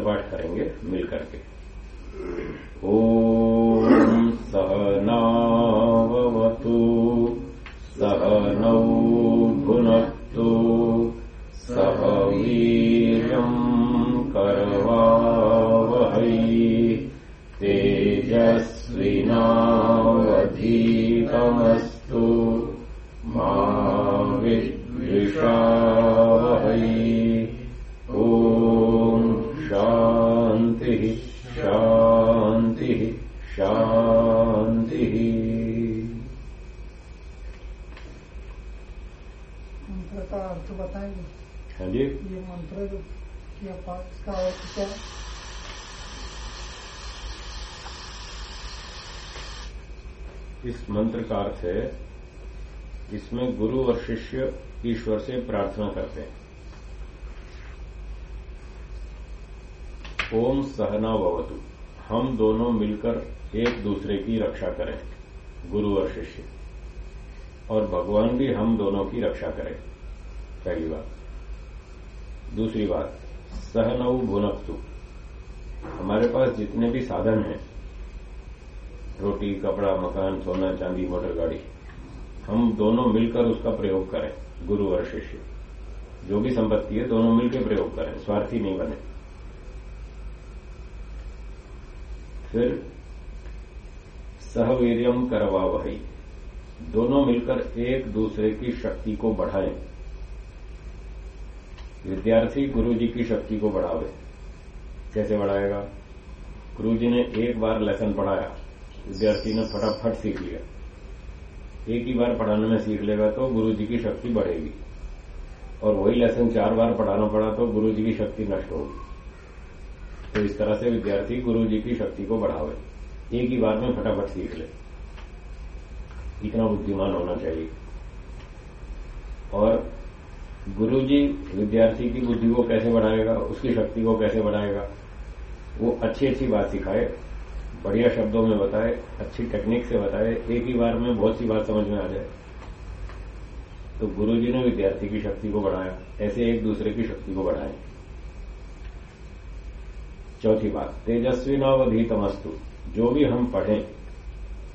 पाठ करेंगे मिल करके। ओम सहनावतु सहनौ भुनक्तु सह वीर्यम् करवावहै। तेजस्विनावधीतमस्तु। बताएँगे? हाँ जी। ये मंत्र जो किया पाठ इसका अर्थ क्या? इस मंत्र का अर्थ है इसमें गुरु और शिष्य ईश्वर से प्रार्थना करते हैं। ओम सहना भवतु। हम दोनों मिलकर एक दूसरे की रक्षा करें गुरु और शिष्य। और भगवान भी हम दोनों की रक्षा करें। पहली बात। दूसरी बात, सहनऊ भुनक्तु हमारे पास जितने भी साधन हैं, रोटी, कपड़ा, मकान, सोना, चांदी, मोटर गाड़ी, हम दोनों मिलकर उसका प्रयोग करें, गुरु और शिष्य। जो भी संपत्ति है, दोनों मिलकर प्रयोग करें, स्वार्थी नहीं बने। फिर सहवीर्यम करवा वही। दोनों मिलकर एक दूसरे की शक्ति को बढ़ाएँ। विद्यार्थी गुरु जी की शक्ति को बढ़ावे। कैसे बढ़ाएगा? गुरु जी ने एक बार लेसन पढ़ाया। विद्यार्थी ने फटाफट सीख लिया। एक ही बार पढ़ाने में सीख लेगा तो गुरु जी की शक्ति बढ़ेगी। और वही लेसन चार बार पढ़ाना पड़ा तो गुरु जी की शक्ति नष्ट होगी। तो इस तरह से विद्यार्थी गुरु जी की शक्ति को बढ़ावे। एक ही बार में फटाफट सीख ले। इतना बुद्धिमान होना चाहिए। और गुरु जी विद्यार्थी की बुद्धि को कैसे बढ़ाएगा, उसकी शक्ति को कैसे बढ़ाएगा, वो अच्छी अच्छी बात सिखाए, बढ़िया शब्दों में बताए, अच्छी टेक्निक से बताए, एक ही बार में बहुत सी बात समझ में आ जाए। तो गुरु जी ने विद्यार्थी की शक्ति को बढ़ाया, ऐसे एक दूसरे की शक्ति को बढ़ाए। चौथी बात, तेजस्वी नवधीतमस्तु, जो भी हम पढ़ें,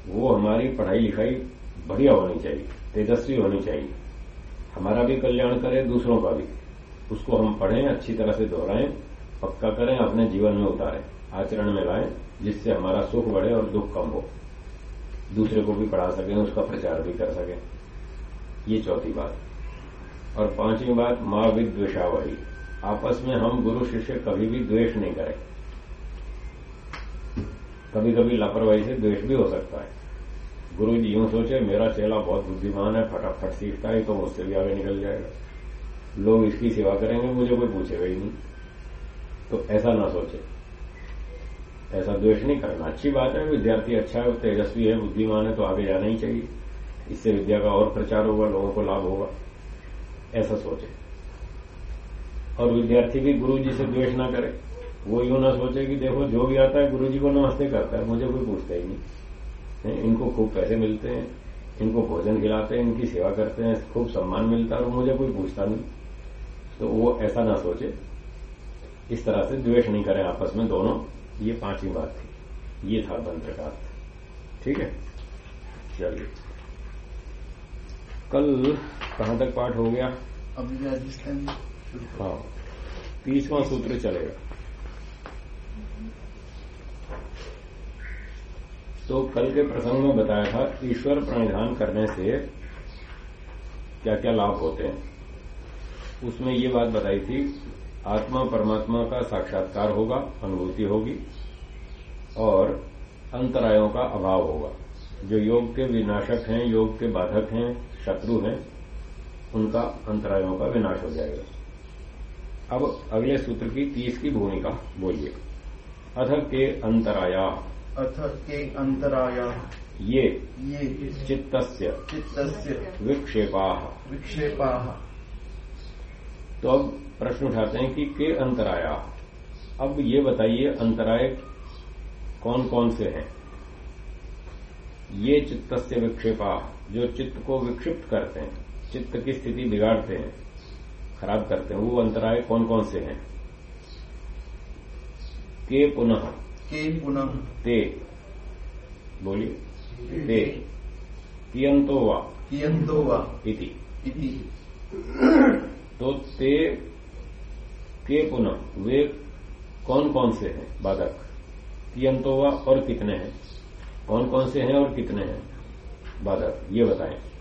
वो हमारी पढ़ाई लिखाई बढ़िया होनी चाहिए, तेजस्वी होनी चाहिए। हमारा भी कल्याण करे, दूसरों का भी। उसको हम पढ़ें, अच्छी तरह से दोहराएँ, पक्का करें, अपने जीवन में उतारें, आचरण में लाएँ, जिससे हमारा सुख बढ़े और दुख कम हो। दूसरे को भी पढ़ा सकें, उसका प्रचार भी कर सकें। ये चौथी बात। और पांचवी बात, माँ विद्वेषा वही। आपस में हम गुरु शिष्य कभी भी द्वेष नहीं करें। कभी कभी लापरवाही से द्वेष भी हो सकता है। गुरु जी यूँ सोचे, मेरा चेला बहुत बुद्धिमान है, फटाफट सीखता है तो मुझसे भी आगे निकल जाएगा। लोग इसकी सेवा करेंगे, मुझे कोई पूछेगा ही नहीं। तो ऐसा ना सोचे। ऐसा द्वेष नहीं करना। अच्छी बात है, विद्यार्थी अच्छा है, तेजस्वी है, बुद्धिमान है तो आगे जाना ही चाहिए। इससे विद्या का और प्रचार होगा, लोगों को लाभ होगा। ऐसा सोचे। और विद्यार्थी भी गुरु जी से द्वेष ना करे। वो यूँ ना सोचे कि देखो, जो भी आता है, गुरु जी को नमस्ते करता है, मुझे कोई पूछता ही नहीं। है, इनको खूब पैसे मिलते हैं इनको भोजन खिलाते हैं इनकी सेवा करते हैं खूब सम्मान मिलता है और मुझे कोई पूछता नहीं। तो वो ऐसा ना सोचे इस तरह से द्वेष नहीं करें आपस में दोनों। ये पांचवी बात थी। ये था मंत्र का ठीक है? चलिए। कल कहाँ तक पाठ हो गया? अभी राजस्थान हाँ। तीसवां सूत्र चलेगा। तो कल के प्रसंग में बताया था, ईश्वर प्रणिधान करने से क्या क्या लाभ होते हैं। उसमें ये बात बताई थी, आत्मा परमात्मा का साक्षात्कार होगा, अनुभूति होगी और अंतरायों का अभाव होगा। जो योग के विनाशक हैं, योग के बाधक हैं, शत्रु हैं, उनका अंतरायों का विनाश हो जाएगा। अब अगले सूत्र की तीस की भूमिका बोलिए। अथ के अंतराया। अथ के अंतराया। ये ये चित्तस्य चित्तस्य। विक्षेपा। विक्षेपा। तो अब प्रश्न उठाते हैं कि के अंतराया? अब ये बताइए अंतराय कौन कौन से हैं? ये चित्त से विक्षेपा जो चित्त को विक्षिप्त करते हैं चित्त की स्थिति बिगाड़ते हैं खराब करते हैं वो अंतराय कौन कौन से हैं? के पुनः। पुनः ते। बोलिए। ते। कियंतो वा? कियंतो वा? इति। इति। तो ते के पुनः वे कौन कौन से हैं? बाधक। कियंतो वा और कितने हैं? कौन कौन से हैं और कितने हैं? बाधक। ये बताएँ।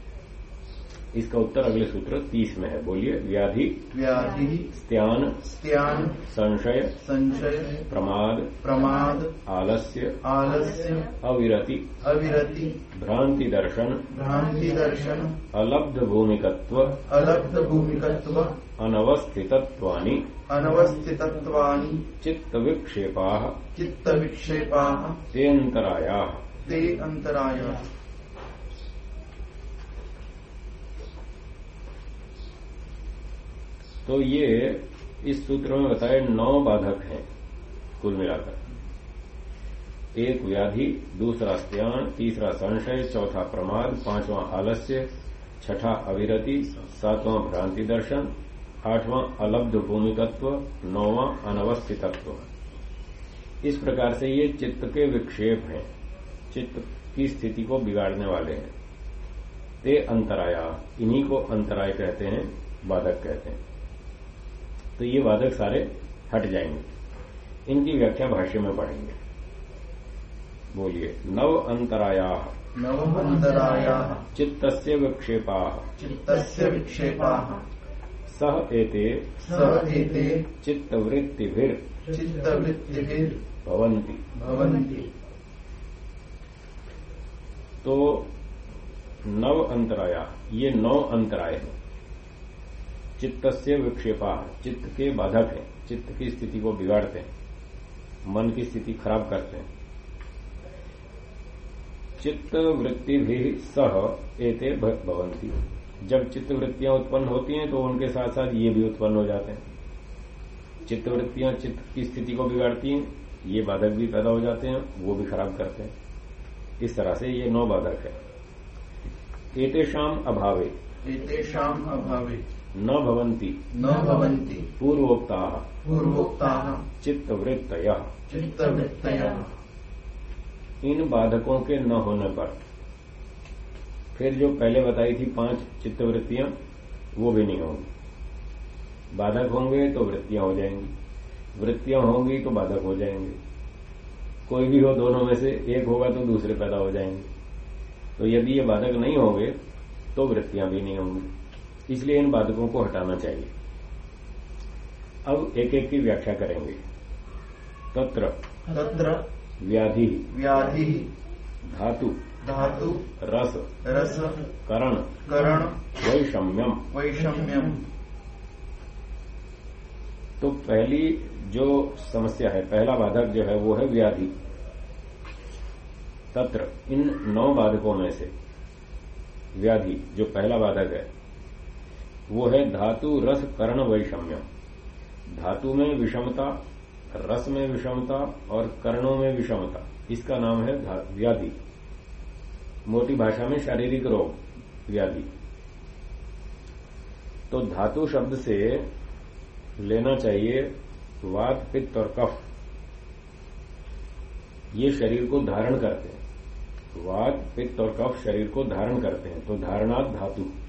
इसका उत्तर अगले सूत्र तीस में है। बोलिए व्याधि व्याधि स्त्यान स्त्यान संशय संशय प्रमाद प्रमाद आलस्य आलस्य अविरति अविरति भ्रांति दर्शन भ्रांति दर्शन अलब्ध भूमिकत्व अलब्ध भूमिकत्व अनवस्थितत्वानि अनवस्थितत्वानि चित्त विक्षेपा चित्त विक्षेपा तेन्तराया ते अंतराय तो ये इस सूत्र में बताए नौ बाधक हैं, कुल मिलाकर। एक व्याधि, दूसरा स्त्यान, तीसरा संशय, चौथा प्रमाद, पांचवां आलस्य, छठा अविरति, सातवां भ्रांति दर्शन, आठवां अलब्ध भूमिकत्व नौवां अनवस्थितत्व इस प्रकार से ये चित्त के विक्षेप हैं, चित्त की स्थिति को बिगाड़ने वाले हैं। ते अंतराया, इन्हीं को अंतराय कहते हैं, बाधक कहते हैं। तो ये वादक सारे हट जाएँगे। इनकी व्याख्या भाष्य में पढ़ेंगे। बोलिए नव अंतराया। नव अंतराया। चित्त विक्षेपा। चित्तस्य विक्षेपा। सह एते सह एते चित्तवृत्तिभिर चित्तवृत्तिभिर् भवन्ति। भवन्ति। तो नव अंतराया ये नौ अंतराय हैं। चित्त से विक्षेपा चित्त के बाधक हैं। चित्त की स्थिति को बिगाड़ते हैं। मन की स्थिति खराब करते हैं। चित्त वृत्ति भी सह एते भवंती जब चित्त वृत्तियाँ उत्पन्न होती हैं तो उनके साथ साथ ये भी उत्पन्न हो जाते हैं। चित्त वृत्तियाँ चित्त की स्थिति को बिगाड़ती हैं, ये बाधक भी पैदा हो जाते हैं, वो भी खराब करते हैं। इस तरह से ये नौ बाधक है। एतेषाम अभावे। एतेषाम अभावे। न भवन्ति। न भवन्ति। पूर्वोक्ता। पूर्वोक्ताः। चित्तवृत्तय। चित्तवृत्तयः। इन बाधकों के न होने पर। फिर जो पहले बताई थी पाँच चित्तवृत्तियाँ वो भी नहीं होंगी। बाधक होंगे तो वृत्तियाँ हो जाएँगी। वृत्तियाँ होंगी तो बाधक हो जाएँगे। कोई भी हो दोनों में से एक होगा तो दूसरे पैदा हो जाएँगे। तो यदि ये बाधक नहीं होंगे तो वृत्तियाँ भी नहीं होंगी। इसलिए इन बाधकों को हटाना चाहिए। अब एक एक की व्याख्या करेंगे। तत्र तत्र व्याधि व्याधि धातु धातु रस रस करण करण वैषम्यम। वैषम्यम। तो पहली जो समस्या है पहला बाधक जो है वो है व्याधि। तत्र इन नौ बाधकों में से व्याधि जो पहला बाधक है वो है धातु रस कर्ण वैषम्यम धातु में विषमता, रस में विषमता और कर्णों में विषमता। इसका नाम है व्याधि। मोटी भाषा में शारीरिक रोग, व्याधि। तो धातु शब्द से लेना चाहिए वात, पित्त और कफ। ये शरीर को धारण करते हैं। वात, पित्त और कफ शरीर को धारण करते हैं। तो धारणात धातु।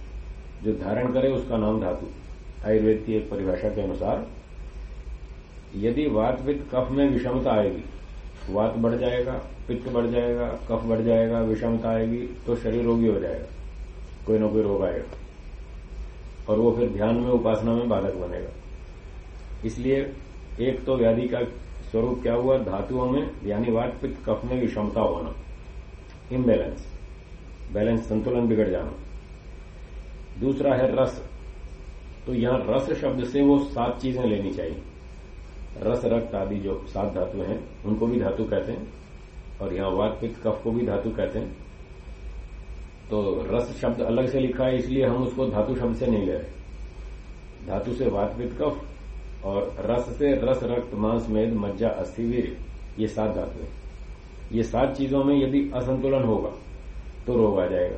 जो धारण करे उसका नाम धातु। आयुर्वेद की एक परिभाषा के अनुसार, यदि वात पित्त कफ में विषमता आएगी, वात बढ़ जाएगा, पित्त बढ़ जाएगा, कफ बढ़ जाएगा, विषमता आएगी तो शरीर रोगी हो जाएगा, कोई ना कोई रोग आएगा। और वो फिर ध्यान में, उपासना में बाधक बनेगा। इसलिए एक तो व्याधि का स्वरूप क्या हुआ? धातुओं में, यानी वात पित्त कफ में विषमता होना। इम्बैलेंस बैलेंस संतुलन बिगड़ जाना। दूसरा है रस। तो यहाँ रस शब्द से वो सात चीज़ें लेनी चाहिए। रस, रक्त आदि जो सात धातु हैं, उनको भी धातु कहते हैं और यहाँ वात कफ को भी धातु कहते हैं। तो रस शब्द अलग से लिखा है, इसलिए हम उसको धातु शब्द से नहीं ले रहे। धातु से वात पित्त कफ और रस से रस, रक्त, मांस, मेद, मज्जा अस्थिवीर ये सात धातु है। ये सात चीज़ों में यदि असंतुलन होगा तो रोग आ जाएगा।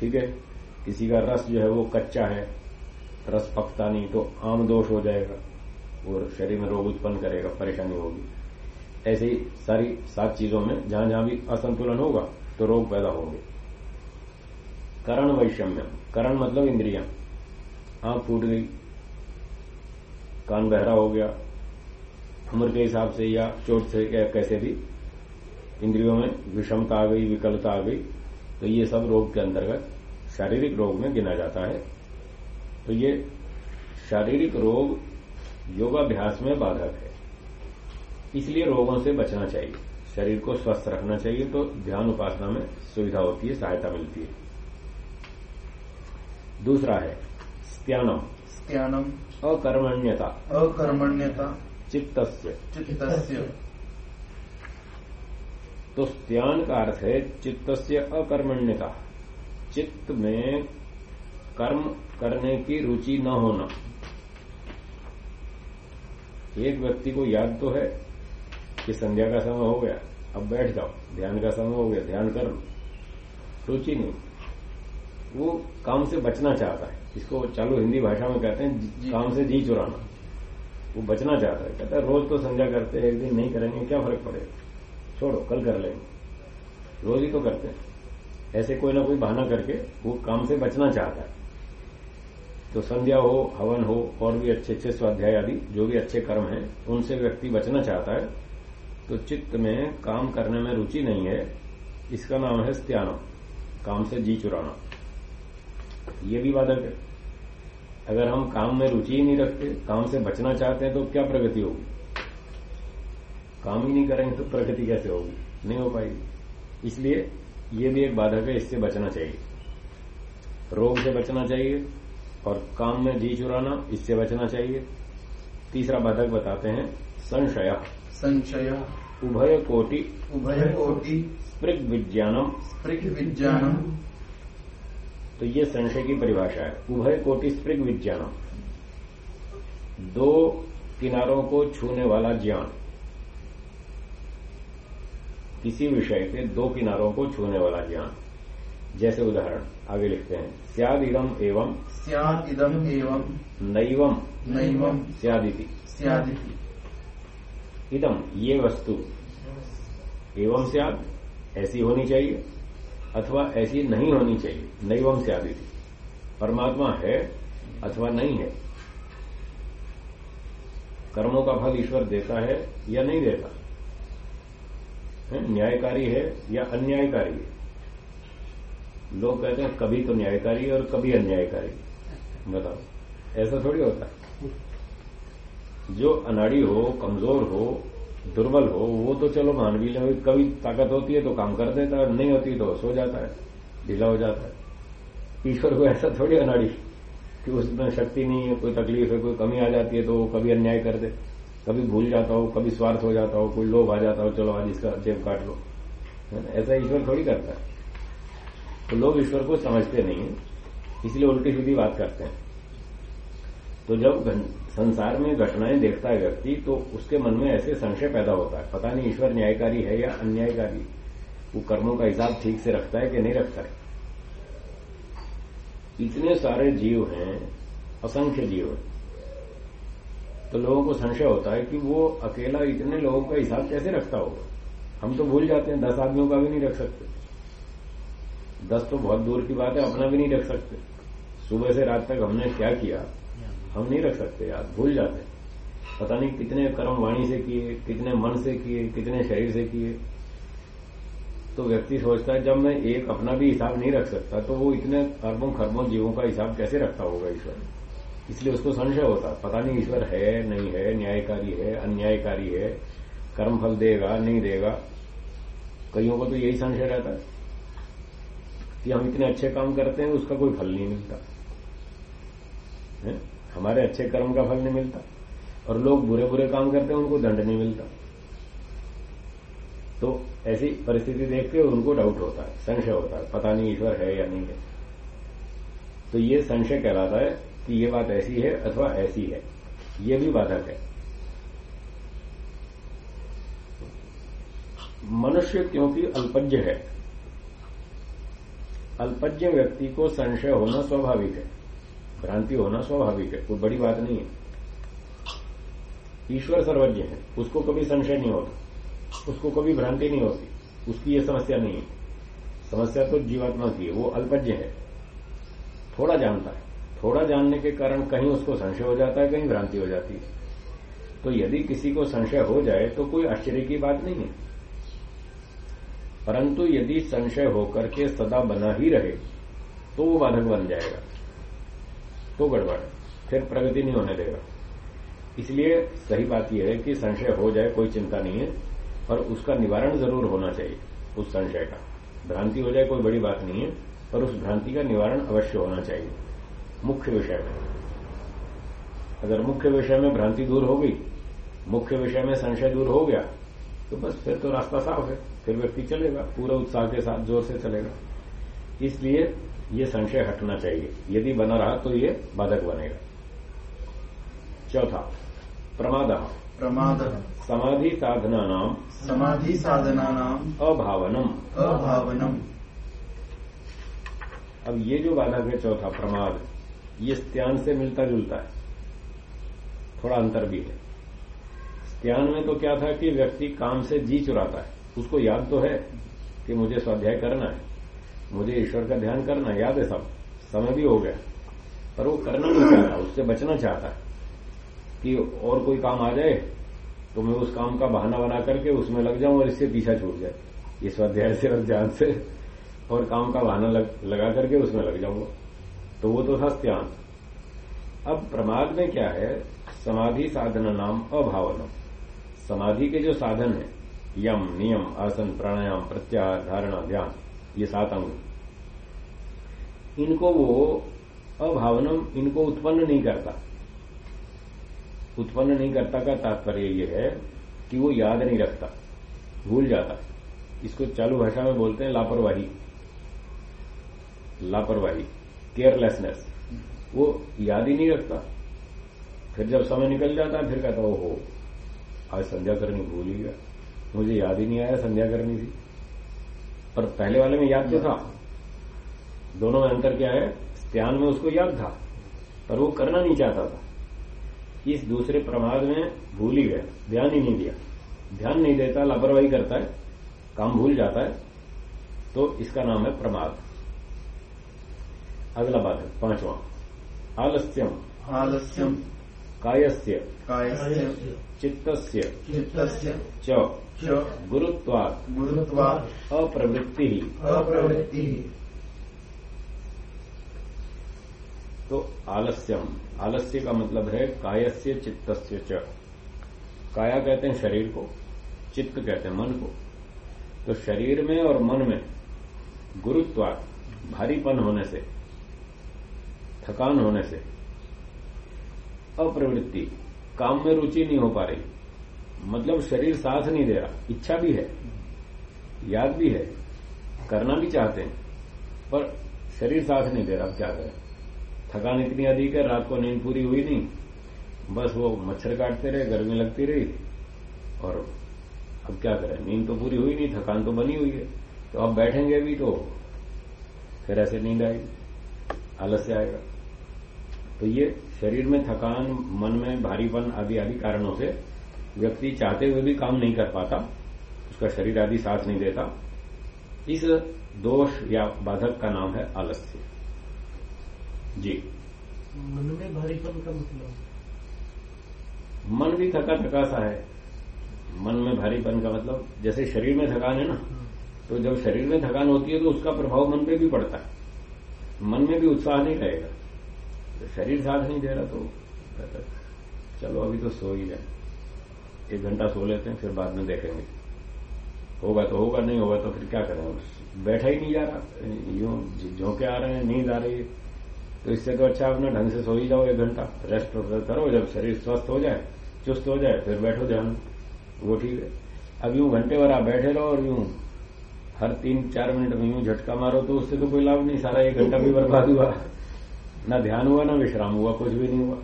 ठीक है? किसी का रस जो है वो कच्चा है, रस पकता नहीं तो आम दोष हो जाएगा और शरीर में रोग उत्पन्न करेगा, परेशानी होगी। ऐसे ही सारी सात चीज़ों में जहाँ जहाँ भी असंतुलन होगा तो रोग पैदा होंगे। करण वैषम्य करण मतलब इंद्रिया। आँख फूट गई, कान बहरा हो गया, उम्र के हिसाब से या चोट से या कैसे भी, इंद्रियों में विषमता आ गई, विकलता आ गई तो ये सब रोग के अंतर्गत शारीरिक रोग में गिना जाता है। तो ये शारीरिक रोग योगाभ्यास में बाधक है। इसलिए रोगों से बचना चाहिए। शरीर को स्वस्थ रखना चाहिए तो ध्यान उपासना में सुविधा होती है सहायता मिलती है। दूसरा है स्त्यानम। स्त्यानम। अकर्मण्यता। अकर्मण्यता। चित्तस्य। चित्तस्य। तो स्त्यान का अर्थ है चित्तस्य अकर्मण्यता। चित्त में कर्म करने की रुचि न होना। एक व्यक्ति को याद तो है कि संध्या का समय हो गया अब बैठ जाओ ध्यान का समय हो गया ध्यान कर लो। रुचि नहीं। वो काम से बचना चाहता है। इसको चालू हिंदी भाषा में कहते हैं काम से जी चुराना। वो बचना चाहता है। कहता है रोज तो संध्या करते हैं एक दिन नहीं करेंगे क्या फ़र्क पड़ेगा? छोड़ो, कल कर लेंगे। रोज ही तो करते हैं। ऐसे कोई ना कोई बहाना करके वो काम से बचना चाहता है। तो संध्या हो, हवन हो, और भी अच्छे अच्छे स्वाध्याय आदि, जो भी अच्छे कर्म हैं, उनसे व्यक्ति बचना चाहता है। तो चित्त में काम करने में रुचि नहीं है। इसका नाम है स्त्याना। काम से जी चुराना। ये भी बाधक है। अगर हम काम में रुचि ही नहीं रखते, काम से बचना चाहते हैं तो क्या प्रगति होगी? काम ही नहीं करेंगे तो प्रगति कैसे होगी? नहीं हो पाएगी। इसलिए ये भी एक बाधक है इससे बचना चाहिए। रोग से बचना चाहिए और काम में जी चुराना इससे बचना चाहिए। तीसरा बाधक बताते हैं संशय। संशय। उभय कोटि। उभय कोटि। स्पृग विज्ञानम। स्पृग विज्ञानम। तो ये संशय की परिभाषा है। उभय कोटि स्पृग विज्ञानम। दो किनारों को छूने वाला ज्ञान। किसी विषय के दो किनारों को छूने वाला ज्ञान। जैसे उदाहरण आगे लिखते हैं। स्याद इदम एवं स्यात् इदम एवं नैवम नैवं स्यादिति। स्यादिति। इदम ये वस्तु एवं सियाद ऐसी होनी चाहिए अथवा ऐसी नहीं होनी चाहिए। नैवम स्यादिति। परमात्मा है अथवा नहीं है। कर्मों का फल ईश्वर देता है या नहीं देता? न्यायकारी है या अन्यायकारी है? लोग कहते हैं कभी तो न्यायकारी है और कभी अन्यायकारी बताओ, ऐसा थोड़ी होता है? जो अनाड़ी हो, कमज़ोर हो, दुर्बल हो, वो तो चलो मान भी ले कभी ताकत होती है तो काम कर देता है और नहीं होती तो सो जाता है, ढीला हो जाता है। ईश्वर को ऐसा थोड़ी अनाड़ी कि उसमें शक्ति नहीं है, कोई तकलीफ़ है, कोई कमी आ जाती है तो वो कभी अन्याय कर दे। कभी भूल जाता हो, कभी स्वार्थ हो जाता हो, कोई लोभ आ जाता हो, चलो आज इसका जेब काट लो। है ना? ऐसा ईश्वर थोड़ी करता है। तो लोग ईश्वर को समझते नहीं है, इसलिए उल्टी सीधी बात करते हैं। तो जब संसार में घटनाएँ देखता है व्यक्ति तो उसके मन में ऐसे संशय पैदा होता है। पता नहीं ईश्वर न्यायकारी है या अन्यायकारी। वो कर्मों का हिसाब ठीक से रखता है कि नहीं रखता है? इतने सारे जीव हैं, असंख्य जीव हैं। तो लोगों को संशय होता है कि वो अकेला इतने लोगों का हिसाब कैसे रखता होगा? हम तो भूल जाते हैं, दस आदमियों का भी नहीं रख सकते। दस तो बहुत दूर की बात है, अपना भी नहीं रख सकते। सुबह से रात तक हमने क्या किया? हम नहीं रख सकते, यार, भूल जाते हैं। पता नहीं कितने कर्म वाणी से किए, कितने मन से किए, कितने शरीर से किए। तो व्यक्ति सोचता है, जब मैं एक अपना भी हिसाब नहीं रख सकता तो वो इतने अरबों खरबों जीवों का हिसाब कैसे रखता होगा ईश्वर? इसलिए उसको संशय होता है। पता नहीं ईश्वर है, नहीं है, न्यायकारी है, अन्यायकारी है, कर्म फल देगा, नहीं देगा। कईयों को तो यही संशय रहता है कि हम इतने अच्छे काम करते हैं, उसका कोई फल नहीं मिलता। है? हमारे अच्छे कर्म का फल नहीं मिलता। और लोग बुरे बुरे काम करते हैं, उनको दंड नहीं मिलता। तो ऐसी परिस्थिति देख के उनको डाउट होता है, संशय होता है, पता नहीं ईश्वर है या नहीं है। तो ये संशय कहलाता है कि ये बात ऐसी है अथवा ऐसी है। ये भी बाधक है। मनुष्य क्योंकि अल्पज्ञ है, अल्पज्ञ व्यक्ति को संशय होना स्वाभाविक है, भ्रांति होना स्वाभाविक है, कोई बड़ी बात नहीं है। ईश्वर सर्वज्ञ है, उसको कभी संशय नहीं होता, उसको कभी भ्रांति नहीं होती, उसकी ये समस्या नहीं है। समस्या तो जीवात्मा की है, वो अल्पज्ञ है, थोड़ा जानता है। थोड़ा जानने के कारण कहीं उसको संशय हो जाता है, कहीं भ्रांति हो जाती है। तो यदि किसी को संशय हो जाए तो कोई आश्चर्य की बात नहीं है। परंतु यदि संशय होकर के सदा बना ही रहे तो वो बाधक बन जाएगा तो गड़बड़, फिर प्रगति नहीं होने देगा। इसलिए सही बात यह है कि संशय हो जाए, कोई चिंता नहीं है पर उसका निवारण ज़रूर होना चाहिए, उस संशय का। भ्रांति हो जाए, कोई बड़ी बात नहीं है, पर उस भ्रांति का निवारण अवश्य होना चाहिए। मुख्य विषय में। अगर मुख्य विषय में भ्रांति दूर हो गई मुख्य विषय में संशय दूर हो गया तो बस फिर तो रास्ता साफ़ है। फिर व्यक्ति चलेगा पूरा उत्साह के साथ ज़ोर से चलेगा। इसलिए ये संशय हटना चाहिए। यदि बना रहा तो ये बाधक बनेगा। चौथा प्रमाद। प्रमाद। समाधि साधना नाम समाधि साधना नाम अभावनम। अभावनम। अब ये जो बाधक है चौथा प्रमाद। ये स्त्यान से मिलता जुलता है। थोड़ा अंतर भी है। स्त्यान में तो क्या था कि व्यक्ति काम से जी चुराता है। उसको याद तो है कि मुझे स्वाध्याय करना है। मुझे ईश्वर का ध्यान करना है। याद है सब। समय भी हो गया। पर वो करना नहीं चाहता। उससे बचना चाहता है कि और कोई काम आ जाए तो मैं उस काम का बहाना बना करके उसमें लग जाऊँ और इससे पीछा छूट जाए। इस स्वाध्याय से और ध्यान से और काम का बहाना लग, लगा करके उसमें लग जाऊँगा तो वो तो था स्त्यान अब प्रमाद में क्या है? समाधि साधना नाम अभावनम। समाधि के जो साधन है, यम, नियम, आसन, प्राणायाम, प्रत्याहार, धारणा, ध्यान, ये सात अंग। इनको वो अभावनम, इनको उत्पन्न नहीं करता। उत्पन्न नहीं करता का तात्पर्य ये है कि वो याद नहीं रखता, भूल जाता। इसको चालू भाषा में बोलते हैं लापरवाही। लापरवाही। केयरलेसनेस वो याद ही नहीं रखता। फिर जब समय निकल जाता है, फिर कहता हो आज संध्या करनी भूल ही गया। मुझे याद ही नहीं आया संध्या करनी थी। पर पहले वाले में याद तो था। दोनों में अंतर क्या है? ध्यान में उसको याद था, पर वो करना नहीं चाहता था। इस दूसरे प्रमाद में भूल ही गया, ध्यान ही नहीं दिया। ध्यान नहीं देता, लापरवाही करता है, काम भूल जाता है तो इसका नाम है प्रमाद। अगला बात है पांचवा आलस्यम आलस्यम कायस्य कायस्य चित्तस्य चित्तस्य च च गुरुत्वात् गुरुत्वात् अप्रवृत्ति अप्रवृत्तिः तो आलस्यम आलस्य का मतलब है कायस्य चित्तस्य च काया कहते हैं शरीर को चित्त कहते हैं मन को तो शरीर में और मन में गुरुत्वा भारीपन होने से थकान होने से अप्रवृत्ति, काम में रुचि नहीं हो पा रही। मतलब शरीर साथ नहीं दे रहा। इच्छा भी है, याद भी है, करना भी चाहते हैं, पर शरीर साथ नहीं दे रहा। अब क्या करें? थकान इतनी अधिक है, रात को नींद पूरी हुई नहीं। बस वो मच्छर काटते रहे, गर्मी लगती रही। और अब क्या करें? नींद तो पूरी हुई नहीं, थकान तो बनी हुई है। तो अब बैठेंगे भी तो फिर ऐसे नींद आएगी आलस्य आएगा। तो ये शरीर में थकान मन में भारीपन आदि आदि कारणों से व्यक्ति चाहते हुए भी काम नहीं कर पाता उसका शरीर आदि साथ नहीं देता। इस दोष या बाधक का नाम है आलस्य। जी। मन में भारीपन का मतलब? मन भी थका थका सा है। मन में भारीपन का मतलब जैसे शरीर में थकान है ना तो जब शरीर में थकान होती है तो उसका प्रभाव मन पे भी पड़ता है। मन में भी उत्साह नहीं रहेगा। तो शरीर साथ नहीं दे रहा तो कहता चलो, अभी तो सो ही जाए। एक घंटा सो लेते हैं, फिर बाद में देखेंगे। होगा तो होगा, नहीं होगा तो फिर क्या करें? बैठा ही नहीं जा रहा। यूँ झोंके आ रहे हैं, नींद आ रही है। तो इससे तो अच्छा अपना ढंग से सो ही जाओ एक घंटा। रेस्ट करो, जब शरीर स्वस्थ हो जाए, चुस्त हो जाए, फिर बैठो ध्यान। वो ठीक है। अब यूँ घंटे भर आप बैठे रहो और यूँ हर तीन चार मिनट में यूँ झटका मारो तो उससे तो कोई लाभ नहीं, सारा एक घंटा भी बर्बाद हुआ। ना ध्यान हुआ, ना विश्राम हुआ, कुछ भी नहीं हुआ।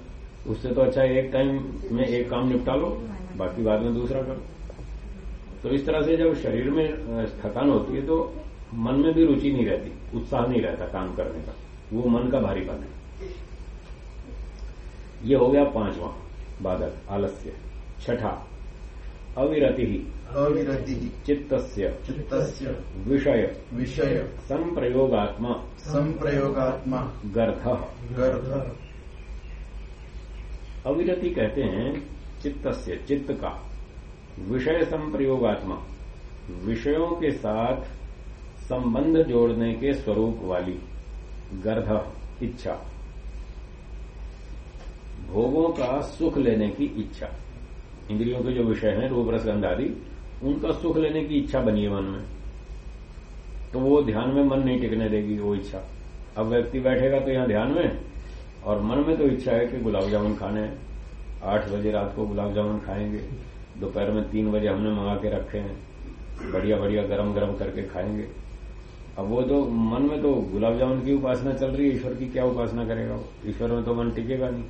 उससे तो अच्छा एक टाइम में एक काम निपटा लो, बाकी बाद में दूसरा करो। तो इस तरह से जब शरीर में थकान होती है तो मन में भी रुचि नहीं रहती, उत्साह नहीं रहता काम करने का। वो मन का भारीपन है। ये हो गया पांचवा बाधक, आलस्य, छठा अविरति अविरति। चित्तस्य। चित्तस्य। विषय। विषय। संप्रयोगात्मा। संप्रयोगात्मा। गर्थ गर्भ अविरति कहते हैं चित्तस्य चित्त का। विषय संप्रयोगात्मा। विषयों के साथ संबंध जोड़ने के स्वरूप वाली गर्ध इच्छा। भोगों का सुख लेने की इच्छा। इंद्रियों के जो विषय हैं रूप रसगंध आदि उनका सुख लेने की इच्छा बनी है मन में। तो वो ध्यान में मन नहीं टिकने देगी, वो इच्छा। अब व्यक्ति बैठेगा तो यहाँ ध्यान में, और मन में तो इच्छा है कि गुलाब जामुन खाने। हैं आठ बजे रात को गुलाब जामुन खाएँगे। दोपहर में तीन बजे हमने मंगा के रखे हैं। बढ़िया बढ़िया गरम गरम करके खाएँगे। अब वो तो मन में तो गुलाब जामुन की उपासना चल रही है, ईश्वर की क्या उपासना करेगा वो? ईश्वर में तो मन टिकेगा नहीं।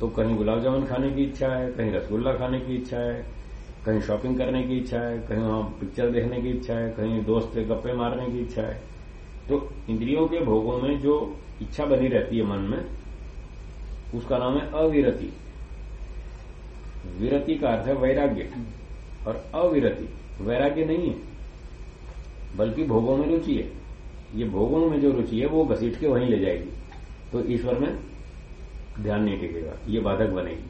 तो कहीं गुलाब जामुन खाने की इच्छा है, कहीं रसगुल्ला खाने की इच्छा है कहीं शॉपिंग करने की इच्छा है, कहीं वहाँ पिक्चर देखने की इच्छा है, कहीं दोस्त से गप्पे मारने की इच्छा है। तो इंद्रियों के भोगों में जो इच्छा बनी रहती है मन में, उसका नाम है अविरति। विरति का अर्थ है वैराग्य। और अविरति, वैराग्य नहीं है, बल्कि भोगों में रुचि है। ये भोगों में जो रुचि है, वो घसीट के वहीं ले जाएगी। तो ईश्वर में ध्यान नहीं टिकेगा, ये बाधक बनेगी।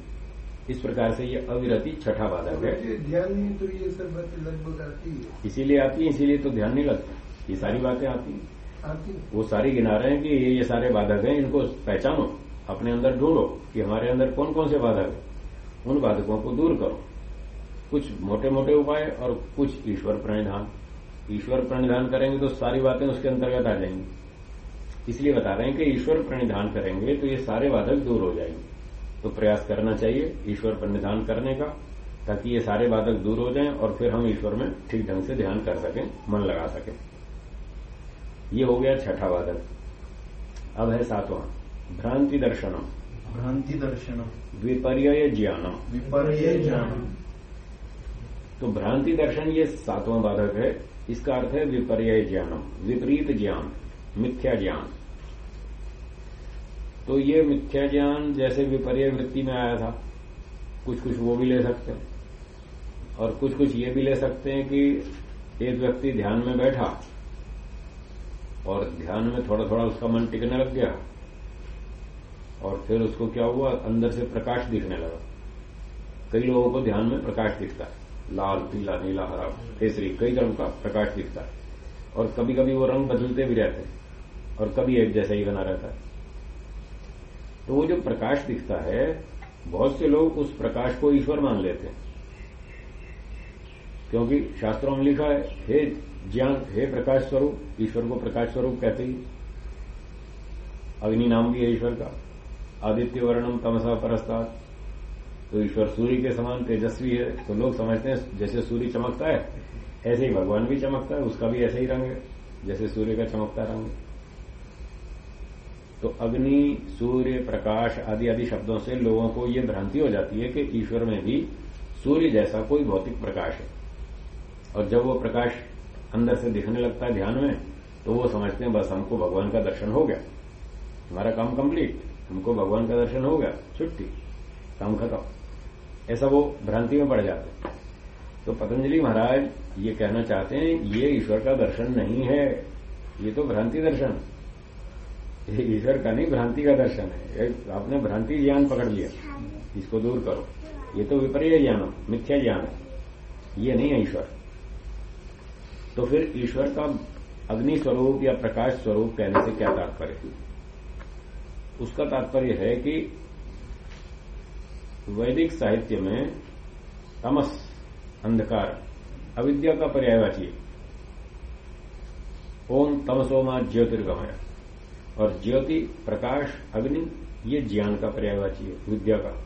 इस प्रकार से ये अविरति छठा बाधक है। ध्यान नहीं तो ये सब बातें लगभग आती है। इसीलिए आती है इसीलिए तो ध्यान नहीं लगता। ये सारी बातें आती हैं। आती वो सारी गिना रहे हैं कि ये ये सारे बाधक हैं इनको पहचानो अपने अंदर ढूंढो कि हमारे अंदर कौन कौन से बाधक हैं। उन बाधकों को दूर करो। कुछ मोटे मोटे उपाय और कुछ ईश्वर प्रणिधान। ईश्वर प्रणिधान करेंगे तो सारी बातें उसके अंतर्गत आ जाएँगी। इसलिए बता रहे हैं कि ईश्वर प्रणिधान करेंगे तो ये सारे बाधक दूर हो जाएँगे। तो प्रयास करना चाहिए ईश्वर पर निधान करने का ताकि ये सारे बाधक दूर हो जाएँ और फिर हम ईश्वर में ठीक ढंग से ध्यान कर सकें मन लगा सकें। ये हो गया छठा बाधक। अब है सातवां। भ्रांति दर्शनम। भ्रांति दर्शनम। विपर्य ज्ञानम। विपर्य ज्ञानम। तो भ्रांति दर्शन ये सातवां बाधक है। इसका अर्थ है विपर्य ज्ञानम। विपरीत ज्ञान मिथ्या ज्ञान। तो ये मिथ्या ज्ञान जैसे विपर्य वृत्ति में आया था कुछ कुछ वो भी ले सकते हैं। और कुछ कुछ ये भी ले सकते हैं कि एक व्यक्ति ध्यान में बैठा और ध्यान में थोड़ा थोड़ा उसका मन टिकने लग गया और फिर उसको क्या हुआ? अंदर से प्रकाश दिखने लगा। कई लोगों को ध्यान में प्रकाश दिखता है। लाल, पीला, नीला, हरा, केसरी, कई रंग का प्रकाश दिखता है। और कभी कभी वो रंग बदलते भी रहते हैं और कभी एक जैसा ही बना रहता है। तो वो जो प्रकाश दिखता है, बहुत से लोग उस प्रकाश को ईश्वर मान लेते हैं। क्योंकि शास्त्रों में लिखा है, हे ज्ञान, हे प्रकाश स्वरूप, ईश्वर को प्रकाश स्वरूप कहते ही। अग्नि नाम भी है ईश्वर का। आदित्य वर्णम तमसा परस्ताद तो ईश्वर सूर्य के समान तेजस्वी है। तो लोग समझते हैं, जैसे सूर्य चमकता है, ऐसे ही भगवान भी चमकता है, उसका भी ऐसे ही रंग है, जैसे सूर्य का चमकता रंग है। तो अग्नि, सूर्य, प्रकाश आदि आदि शब्दों से लोगों को ये भ्रांति हो जाती है कि ईश्वर में भी सूर्य जैसा कोई भौतिक प्रकाश है। और जब वो प्रकाश अंदर से दिखने लगता है ध्यान में तो वो समझते हैं, बस हमको भगवान का दर्शन हो गया। हमारा काम कंप्लीट हमको भगवान का दर्शन हो गया। छुट्टी। काम खत्म। ऐसा वो भ्रांति में पड़ जाते हैं। तो पतंजलि महाराज ये कहना चाहते हैं, ये ईश्वर का दर्शन नहीं है। ये तो भ्रांति दर्शन। ईश्वर का नहीं, भ्रांति का दर्शन है। आपने भ्रांति ज्ञान पकड़ लिया। इसको दूर करो। ये तो विपर्य ज्ञान, मिथ्या ज्ञान है। ये नहीं है ईश्वर। तो फिर ईश्वर का अग्नि स्वरूप या प्रकाश स्वरूप कहने से क्या तात्पर्य? उसका तात्पर्य है कि वैदिक साहित्य में तमस, अंधकार, अविद्या का पर्यायवाची। है ओम तमसोमा ज्योतिर्गमय। और ज्योति, प्रकाश, अग्नि, ये ज्ञान का पर्यायवाची है, विद्या का।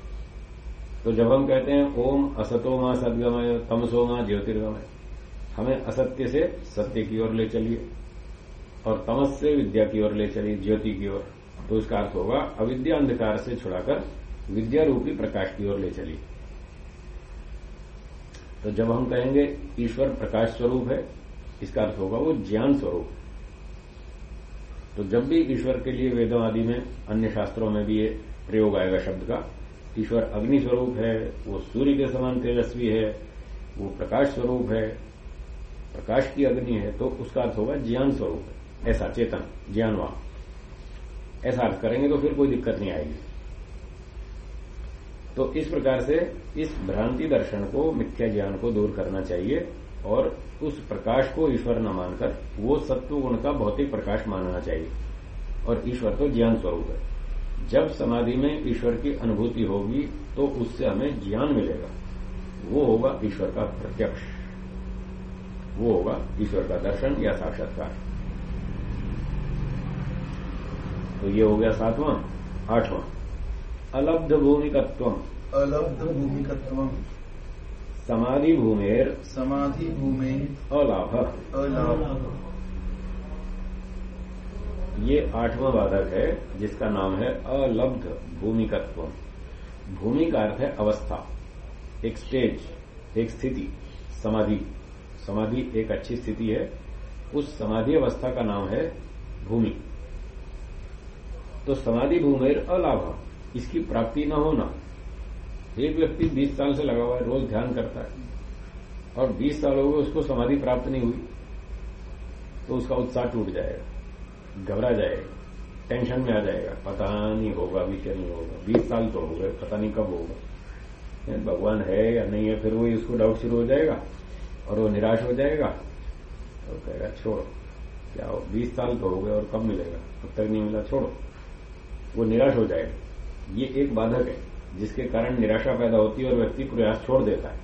तो जब हम कहते हैं, ओम असतो असतोमा सदगमय तमसोमा ज्योतिर्गमय, हमें असत्य से सत्य की ओर ले चलिए और तमस से विद्या की ओर ले चलिए, ज्योति की ओर। तो इसका अर्थ होगा, अविद्या अंधकार से छुड़ाकर विद्या रूपी प्रकाश की ओर ले चलिए। तो जब हम कहेंगे, ईश्वर प्रकाश स्वरूप है, इसका अर्थ होगा वो ज्ञान स्वरूप। तो जब भी ईश्वर के लिए वेदों आदि में, अन्य शास्त्रों में भी ये प्रयोग आएगा शब्द का, ईश्वर अग्नि स्वरूप है, वो सूर्य के समान तेजस्वी है, वो प्रकाश स्वरूप है, प्रकाश की अग्नि है तो उसका अर्थ होगा ज्ञान स्वरूप ऐसा चेतन, ज्ञानवान। ऐसा अर्थ करेंगे तो फिर कोई दिक्कत नहीं आएगी। तो इस प्रकार से इस भ्रांति दर्शन को, मिथ्या ज्ञान को दूर करना चाहिए। और उस प्रकाश को ईश्वर न मानकर, वो सत्व गुण का भौतिक प्रकाश मानना चाहिए। और ईश्वर तो ज्ञान स्वरूप है। जब समाधि में ईश्वर की अनुभूति होगी तो उससे हमें ज्ञान मिलेगा। वो होगा ईश्वर का प्रत्यक्ष। वो होगा ईश्वर का दर्शन या साक्षात्कार। तो ये हो गया सातवां, आठवां। अलब्ध भूमिकत्व अलब्ध भूमिकत्व समाधि भूमेर समाधि भूमि अलाभ। अलाभ। ये आठवां बाधक है जिसका नाम है अलब्ध भूमिकत्व। भूमि का अर्थ है अवस्था एक स्टेज एक स्थिति समाधि। समाधि एक अच्छी स्थिति है। उस समाधि अवस्था का नाम है भूमि। तो समाधि भूमेर अलाभ इसकी प्राप्ति न होना। एक व्यक्ति 20 साल से लगा हुआ है, रोज ध्यान करता है। और 20 साल हो गए, उसको समाधि प्राप्त नहीं हुई तो उसका उत्साह टूट जाएगा, घबरा जाएगा, टेंशन में आ जाएगा। पता नहीं होगा, अभी क्या नहीं होगा। बीस साल तो हो गए, पता नहीं कब होगा। भगवान है या नहीं है, फिर वही उसको डाउट शुरू हो जाएगा, और वो निराश हो जाएगा। और कहेगा, छोड़ो, क्या हो, बीस साल तो हो गए और कब मिलेगा? अब तक नहीं मिला, छोड़ो। वो निराश हो जाएगा। ये एक बाधक है। जिसके कारण निराशा पैदा होती है और व्यक्ति प्रयास छोड़ देता है।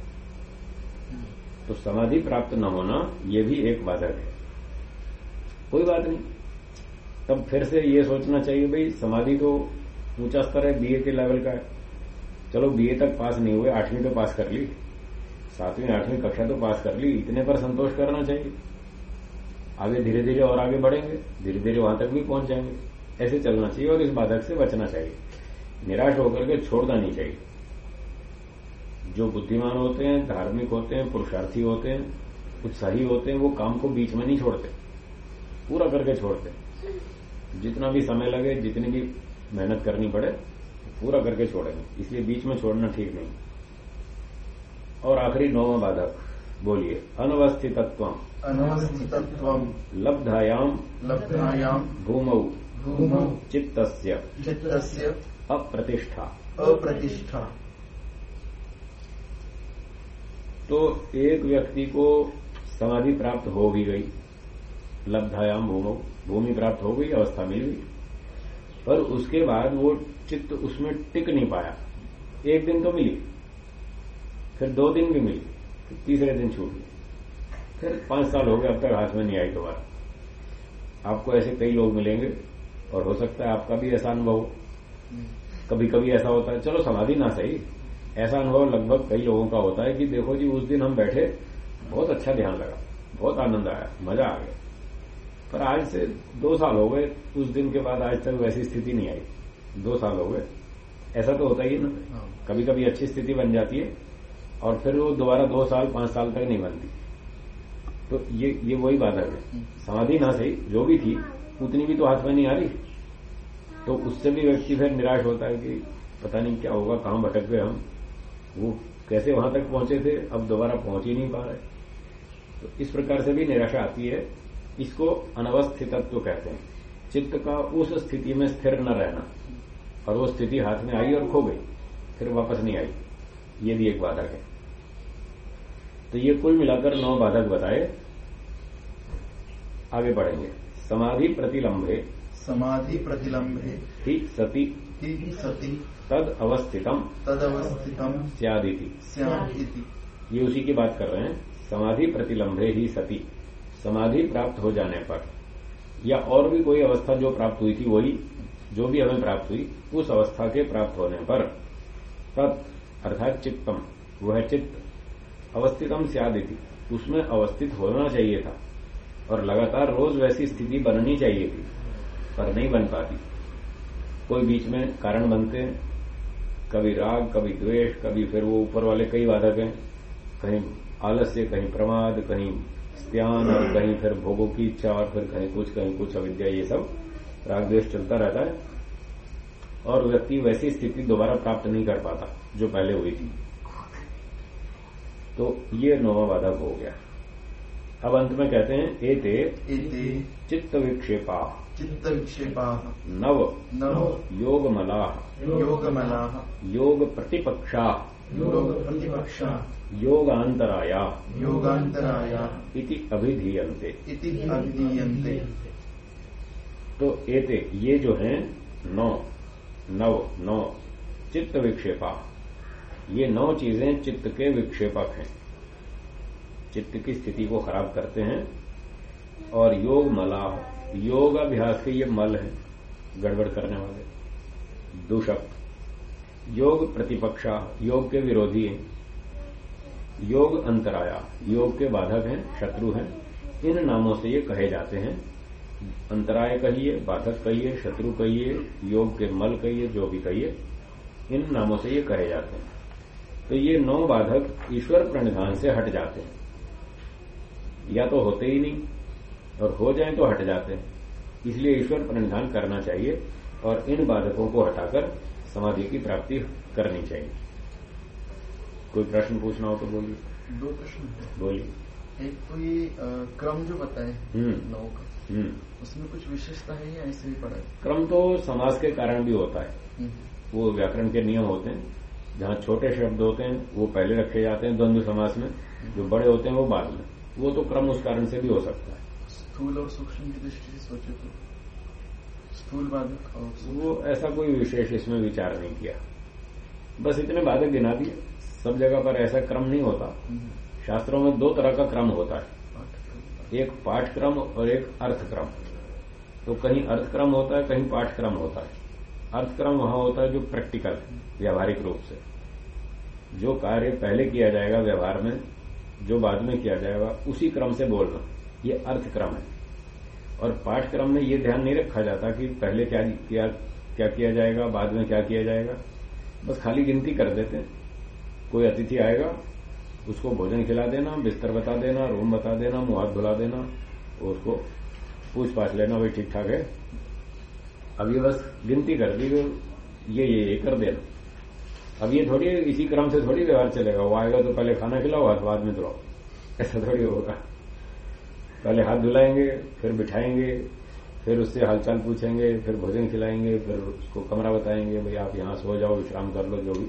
तो समाधि प्राप्त न होना यह भी एक बाधक है। कोई बात नहीं। तब फिर से ये सोचना चाहिए, भाई, समाधि तो ऊँचा स्तर है बीए के लेवल का है। चलो बीए तक पास नहीं हुए, आठवीं तो पास कर ली। सातवीं, आठवीं कक्षा तो पास कर ली, इतने पर संतोष करना चाहिए। आगे धीरे धीरे और आगे बढ़ेंगे धीरे धीरे वहाँ तक भी पहुँच जाएँगे। ऐसे चलना चाहिए और इस बाधक से बचना चाहिए। निराश होकर के छोड़ना नहीं चाहिए। जो बुद्धिमान होते हैं धार्मिक होते हैं पुरुषार्थी होते हैं उत्साही होते हैं वो काम को बीच में नहीं छोड़ते। पूरा करके छोड़ते जितना भी समय लगे जितनी भी मेहनत करनी पड़े पूरा करके छोड़ेंगे। इसलिए बीच में छोड़ना ठीक नहीं। और आखिरी नौवा बाधक बोलिए अनवस्थितत्व। अनवस्थितत्व। लब्धायाम लब्धायाम भूमौ। भूमौ। चित्तस्य। चित्तस्य। अप्रतिष्ठा। अप्रतिष्ठा। तो एक व्यक्ति को समाधि प्राप्त हो भी गई लब्धायाम भूमो भूमि प्राप्त हो गई अवस्था मिल गई। पर उसके बाद वो चित्त उसमें टिक नहीं पाया। एक दिन तो मिली फिर दो दिन भी मिली फिर तीसरे दिन छूट गई। फिर पाँच साल हो गए अब तक हाथ में नहीं आई दोबारा। आपको ऐसे कई लोग मिलेंगे और हो सकता है आपका भी ऐसा अनुभव हो। कभी कभी ऐसा होता है। चलो समाधि ना सही। ऐसा अनुभव लगभग कई लोगों का होता है कि देखो जी उस दिन हम बैठे बहुत अच्छा ध्यान लगा बहुत आनंद आया मज़ा आ गया। पर आज से दो साल हो गए उस दिन के बाद आज तक वैसी स्थिति नहीं आई। दो साल हो गए। ऐसा तो होता ही ना। कभी कभी अच्छी स्थिति बन जाती है और फिर वो दोबारा दो साल पाँच साल तक नहीं बनती। तो ये ये वही बात है। समाधि ना सही जो भी थी उतनी भी तो हाथ में नहीं आ रही। तो उससे भी व्यक्ति फिर निराश होता है कि पता नहीं क्या होगा, कहाँ भटक गए हम। वो कैसे वहाँ तक पहुँचे थे, अब दोबारा पहुँच ही नहीं पा रहे। तो इस प्रकार से भी निराशा आती है। इसको अनवस्थितत्व कहते हैं। चित्त का उस स्थिति में स्थिर न रहना। और वो स्थिति हाथ में आई और खो गई, फिर वापस नहीं आई। ये भी एक बाधक है। तो ये कुल मिलाकर नौ बाधक बताए। आगे बढ़ेंगे। समाधि प्रतिलंबे। समाधि प्रतिलंबे ही सती। ही सति। तद अवस्थितम। तदवस्थितम। सियादिति। स्यादिति। ये उसी की बात कर रहे हैं। समाधि प्रतिलंबे ही सती। समाधि प्राप्त हो जाने पर। या और भी कोई अवस्था जो प्राप्त हुई थी वही जो भी हमें प्राप्त हुई उस अवस्था के प्राप्त होने पर। तत् अर्थात चित्तम। वह चित्त। अवस्थितम सियादिति। उसमें अवस्थित होना चाहिए था। और लगातार रोज वैसी स्थिति बननी चाहिए थी। पर नहीं बन पाती। कोई बीच में कारण बनते हैं कभी राग कभी द्वेष कभी फिर वो ऊपर वाले कई बाधक हैं। कहीं आलस्य कहीं प्रमाद कहीं स्त्यान और कहीं फिर भोगों की इच्छा और फिर कहीं कुछ कहीं कुछ अविद्या ये सब राग द्वेष चलता रहता है। और व्यक्ति वैसी स्थिति दोबारा प्राप्त नहीं कर पाता जो पहले हुई थी। तो ये नौवा बाधक हो गया। अब अंत में कहते हैं एते एते चित्त विक्षेपा चित्त विक्षेपा नव। नव। योग मलाह योगमलाः। योग प्रतिपक्षा योग प्रतिपक्षा योगांतराया योगांतराया इति अभिधीयन्ते। इति अभिधीयन्ते। तो एते ये जो हैं नौ। नव नौ। चित्त विक्षेपा ये नौ चीज़ें चित्त के विक्षेपक हैं। चित्त की स्थिति को खराब करते हैं। और योग मलाह योग अभ्यास के ये मल है, गड़बड़ करने वाले। दूषक योग प्रतिपक्षा, योग के विरोधी हैं। योग अंतराया, योग के बाधक हैं, शत्रु हैं। इन नामों से ये कहे जाते हैं। अंतराय कहिए, बाधक कहिए, शत्रु कहिए, योग के मल कहिए, जो भी कहिए, इन नामों से ये कहे जाते हैं। तो ये नौ बाधक ईश्वर प्रणिधान से हट जाते हैं। या तो होते ही नहीं और हो जाए तो हट जाते हैं। इसलिए ईश्वर प्रणिधान करना चाहिए और इन बाधकों को हटाकर समाधि की प्राप्ति करनी चाहिए। कोई प्रश्न पूछना हो तो बोलिए। दो प्रश्न बोलिए। एक तो ये क्रम जो बताए हम्म। नौ का हम्म। उसमें कुछ विशेषता है या ऐसे ही पड़ा है? क्रम तो समाज के कारण भी होता है। हम्म, वो व्याकरण के नियम होते हैं। जहाँ छोटे शब्द होते हैं वो पहले रखे जाते हैं द्वंद्व समास में। जो बड़े होते हैं वो बाद में। वो तो क्रम उस कारण से भी हो सकता है। स्थूल और सूक्ष्म की दृष्टि से सोचे तो स्थूल बाधक और वो ऐसा कोई विशेष इसमें विचार नहीं किया। बस इतने बाधक गिना दिए। सब जगह पर ऐसा क्रम नहीं होता। हम्म, शास्त्रों में दो तरह का क्रम होता है। एक पाठक्रम और एक अर्थक्रम। तो कहीं अर्थक्रम होता है कहीं पाठक्रम होता है। अर्थक्रम वहाँ होता है जो प्रैक्टिकल है व्यावहारिक रूप से। जो कार्य पहले किया जाएगा व्यवहार में जो बाद में किया जाएगा उसी क्रम से बोलना। ये अर्थक्रम है। और पाठक्रम में ये ध्यान नहीं रखा जाता कि पहले क्या किया क्या किया जाएगा, बाद में क्या किया जाएगा। बस खाली गिनती कर देते हैं। कोई अतिथि आएगा, उसको भोजन खिला देना, बिस्तर बता देना, रूम बता देना, मुँह हाथ धुला देना, और उसको पूछ पाछ लेना, भाई ठीक ठाक है। अब ये बस गिनती कर दी ये ये ये कर देना। अब ये थोड़ी इसी क्रम से थोड़ी व्यवहार चलेगा। वो आएगा तो पहले खाना खिलाओ बाद में धुलाओ। ऐसा थोड़ी होगा। पहले हाथ धुलाएँगे, फिर बिठाएँगे, फिर उससे हालचाल पूछेंगे, फिर भोजन खिलाएँगे, फिर उसको कमरा बताएँगे, भाई आप यहाँ सो जाओ, विश्राम कर लो, जो भी।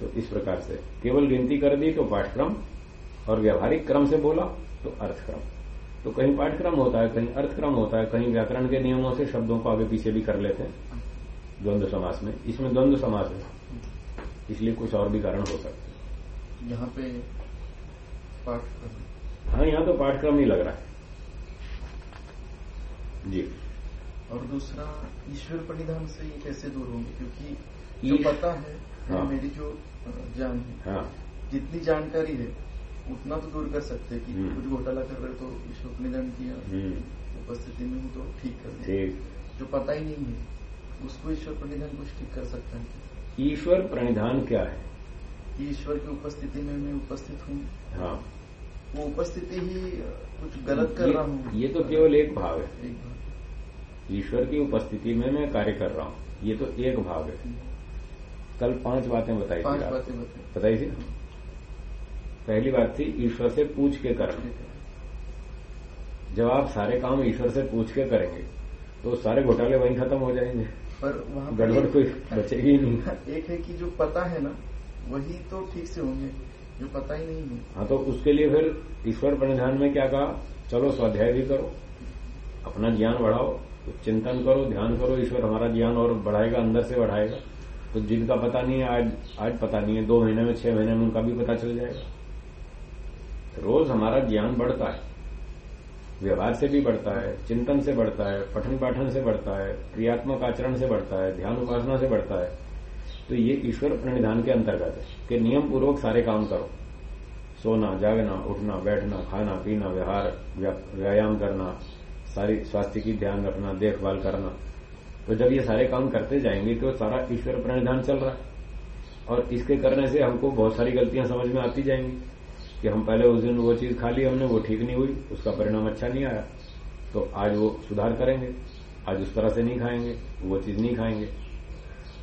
तो इस प्रकार से। केवल गिनती कर दी तो पाठक्रम और व्यवहारिक क्रम से बोला तो अर्थक्रम। तो कहीं पाठक्रम होता है, कहीं अर्थक्रम होता है, कहीं व्याकरण के नियमों से शब्दों को आगे पीछे भी कर लेते हैं। द्वंद्व समास में। इसमें द्वंद्व समास है। इसलिए कुछ और भी कारण हो सकते हैं। यहाँ पे पाठक्रम हाँ यहाँ तो पाठक्रम ही लग रहा है। जी। और दूसरा ईश्वर परिधान से ये कैसे दूर होंगे? क्योंकि जो ईश- पता है हाँ। मेरी जो जान है हाँ। जितनी जानकारी है उतना तो दूर कर सकते हैं कि हम्म। कुछ घोटाला कर रहे तो ईश्वर परिधान किया हम्म। उपस्थिति में हूँ तो ठीक कर ठीक। जो पता ही नहीं है उसको ईश्वर परिधान कुछ ठीक कर सकता है? ईश्वर प्रणिधान क्या है? ईश्वर की उपस्थिति में मैं उपस्थित हूँ। हाँ। वो उपस्थिति ही कुछ गलत कर रहा हूँ। ये, तो केवल एक भाव है। ईश्वर की उपस्थिति में मैं कार्य कर रहा हूँ। ये तो एक भाव है। कल पाँच बातें बताई थी पाँच। बातें बताई। थी? पहली बात थी ईश्वर से पूछ के करना जब आप सारे काम ईश्वर से पूछ के करेंगे तो सारे घोटाले वहीं खत्म हो जाएँगे। पर वहाँ पर गड़बड़ कोई बचेगी नहीं। एक है कि जो पता है ना वही तो ठीक से होंगे। जो पता ही नहीं है। हाँ तो उसके लिए फिर ईश्वर प्रणिधान में क्या कहा? चलो, स्वाध्याय भी करो। अपना ज्ञान बढ़ाओ। कुछ चिंतन करो, ध्यान करो। ईश्वर हमारा ज्ञान और बढ़ाएगा, अंदर से बढ़ाएगा। तो जिनका पता नहीं है, आज आज पता नहीं है। दो महीने में, छह महीने में उनका भी पता चल जाएगा। रोज हमारा ज्ञान बढ़ता है। व्यवहार से भी बढ़ता है, चिंतन से बढ़ता है पठन पाठन से बढ़ता है, क्रियात्मक आचरण से बढ़ता है, ध्यान उपासना से बढ़ता है। तो ये ईश्वर प्रणिधान के अंतर्गत है कि नियम पूर्वक सारे काम करो। सोना, जागना, उठना, बैठना, खाना, पीना, व्यवहार व्यायाम करना, सारी स्वास्थ्य की ध्यान रखना, देखभाल करना। तो जब ये सारे काम करते जाएँगे तो सारा ईश्वर प्रणिधान चल रहा है। और इसके करने से हमको बहुत सारी गलतियाँ समझ में आती जाएँगी कि हम पहले उस दिन वो चीज़ खा ली, हमने, वो ठीक नहीं हुई, उसका परिणाम अच्छा नहीं आया। तो आज वो सुधार करेंगे, आज उस तरह से नहीं खाएँगे, वो चीज़ नहीं खाएँगे।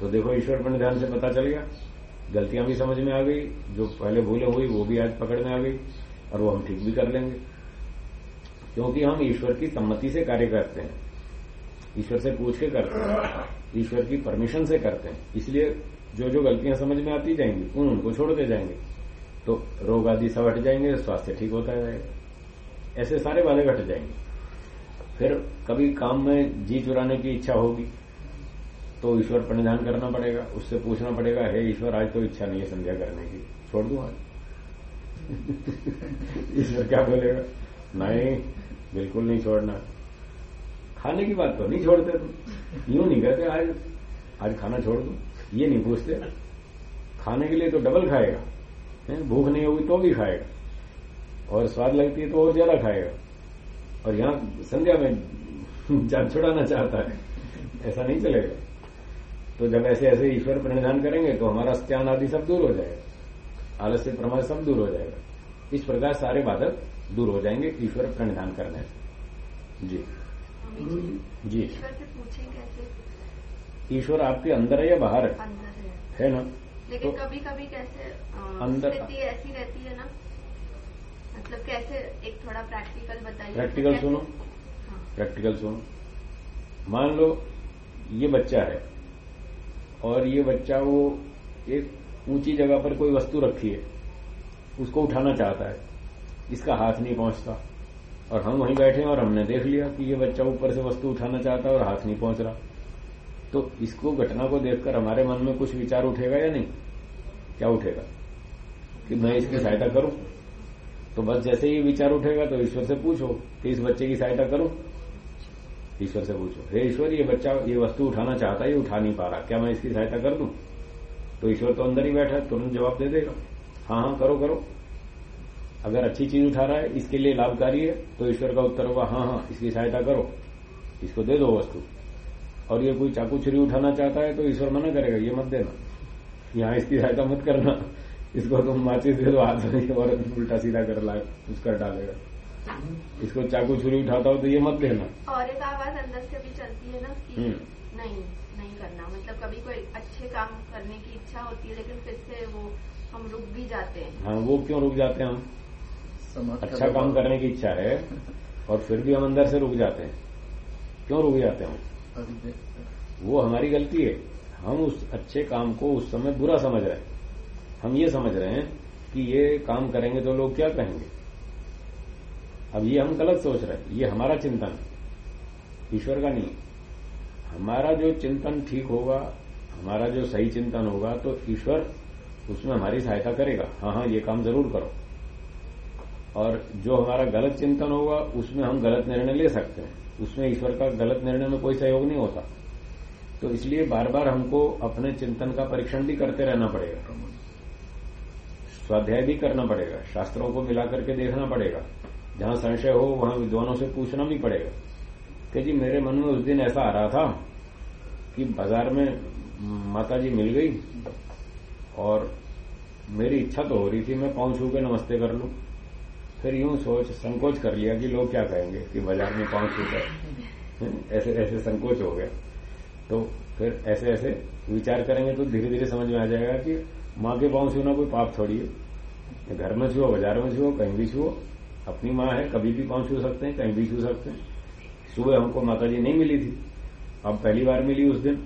तो देखो ईश्वर पर ध्यान से पता चल गया। गलतियाँ भी समझ में आ गई, जो पहले भूले हुई, वो भी आज पकड़ में आ गई, और वो हम ठीक भी कर लेंगे। क्योंकि हम ईश्वर की सम्मति से कार्य करते हैं। ईश्वर से पूछ के करते हैं। ईश्वर की परमिशन से करते हैं। इसलिए जो जो गलतियाँ समझ में आती जाएँगी, उन उनको छोड़ते जाएँगे। तो रोग आदि सब हट जाएँगे, स्वास्थ्य ठीक होता जाएगा। ऐसे सारे वाले घट जाएँगे। फिर कभी काम में जी चुराने की इच्छा होगी। तो ईश्वर पर निधान करना पड़ेगा, उससे पूछना पड़ेगा, हे ईश्वर, आज तो इच्छा नहीं है संध्या करने की। छोड़ दू आज? ईश्वर क्या बोलेगा? नहीं, बिल्कुल नहीं छोड़ना। खाने की बात तो नहीं छोड़ते तुम। यूँ नहीं कहते, आज आज खाना छोड़ दू। ये नहीं पूछते। खाने के लिए तो डबल खाएगा? भूख नहीं होगी तो भी खाएगा। और स्वाद लगती है तो और ज़्यादा खाएगा। और यहाँ संध्या में जान छुड़ाना चाहता है। ऐसा नहीं चलेगा। तो जब ऐसे ऐसे ईश्वर प्रणिधान करेंगे तो हमारा स्त्यान आदि सब दूर हो जाएगा। आलस्य प्रमाण सब दूर हो जाएगा। इस प्रकार सारे बाधक दूर हो जाएँगे ईश्वर प्रणिधान करने से। जी। जी। ईश्वर से पूछें कैसे ईश्वर आपके अंदर है या बाहर है? अंदर है है ना? लेकिन तो- कभी कभी कैसे अ, अंदर- ऐसी रहती है ना? मतलब कैसे एक थोड़ा प्रैक्टिकल बताइए। प्रैक्टिकल सुनो। हाँ, प्रैक्टिकल सुनो। मान लो ये बच्चा है। और ये बच्चा वो एक ऊँची जगह पर कोई वस्तु रखी है, उसको उठाना चाहता है, इसका हाथ नहीं पहुँचता। और हम वहीं बैठे हैं और हमने देख लिया कि ये बच्चा ऊपर से वस्तु उठाना चाहता है और हाथ नहीं पहुँच रहा। तो इसको, घटना को देखकर हमारे मन में कुछ विचार उठेगा या नहीं? क्या उठेगा? कि मैं इसकी सहायता करूँ? तो बस जैसे ही विचार उठेगा तो ईश्वर से पूछो कि इस बच्चे की सहायता करूँ? ईश्वर से पूछो, हे ईश्वर, ये बच्चा, ये वस्तु उठाना चाहता है, ये उठा नहीं पा रहा। क्या मैं इसकी सहायता कर दूँ तो ईश्वर तो अंदर ही बैठा है तुरंत जवाब दे देगा। हाँ हाँ करो करो। अगर अच्छी चीज़ उठा रहा है, इसके लिए लाभकारी है। तो ईश्वर का उत्तर होगा हाँ हाँ इसकी सहायता करो। इसको दे दो वस्तु। और ये कोई चाकू छुरी उठाना चाहता है तो ईश्वर मना करेगा, ये मत देना। यहाँ इसकी सहायता मत करना। इसको तुम माचिस दे दो, हाथ और उल्टा सीधा कर ला कुछ कर डालेगा। इसको चाकू छुरी उठाता हो तो ये मत देना और एक आवाज़ अंदर से भी चलती है ना कि हम्म। नहीं नहीं करना। मतलब कभी कोई अच्छे काम करने की इच्छा होती है लेकिन फिर से वो हम रुक भी जाते हैं। हाँ वो क्यों रुक जाते हैं हम? अच्छा काम करने की इच्छा है और फिर भी हम अंदर से रुक जाते हैं। क्यों रुक जाते हैं हम? वो हमारी गलती है। हम उस अच्छे काम को उस समय बुरा समझ रहे हैं। हम ये समझ रहे हैं कि ये काम करेंगे तो लोग क्या कहेंगे? अब ये हम गलत सोच रहे हैं। ये हमारा चिंतन। ईश्वर का नहीं। हमारा जो चिंतन ठीक होगा, हमारा जो सही चिंतन होगा तो ईश्वर उसमें हमारी सहायता करेगा। हाँ हाँ ये काम ज़रूर करो। और जो हमारा गलत चिंतन होगा, उसमें हम गलत निर्णय ले सकते हैं। उसमें ईश्वर का गलत निर्णय में कोई सहयोग नहीं होता। तो इसलिए बार बार हमको अपने चिंतन का परीक्षण भी करते रहना पड़ेगा। स्वाध्याय भी करना पड़ेगा। शास्त्रों को मिला करके देखना पड़ेगा। जहाँ संशय हो, वहाँ विद्वानों से पूछना भी पड़ेगा कि जी, मेरे मन में उस दिन ऐसा आ रहा था कि बाज़ार में माता जी मिल गई और मेरी इच्छा तो हो रही थी, मैं पाँव छू के नमस्ते कर लूँ। फिर यूँ सोच, संकोच कर लिया कि लोग क्या कहेंगे कि बाज़ार में पाँव छू कर। ऐसे ऐसे संकोच हो गया। तो फिर ऐसे ऐसे विचार करेंगे तो धीरे धीरे समझ में आ जाएगा कि माँ के पाँव छूना कोई पाप थोड़ी है। घर में छुओ, बाज़ार में छुओ, कहीं भी छुओ अपनी माँ है, कभी भी पाँव छू सकते हैं, कहीं भी छू सकते हैं। सुबह हमको माता जी नहीं मिली थी। अब पहली बार मिली उस दिन।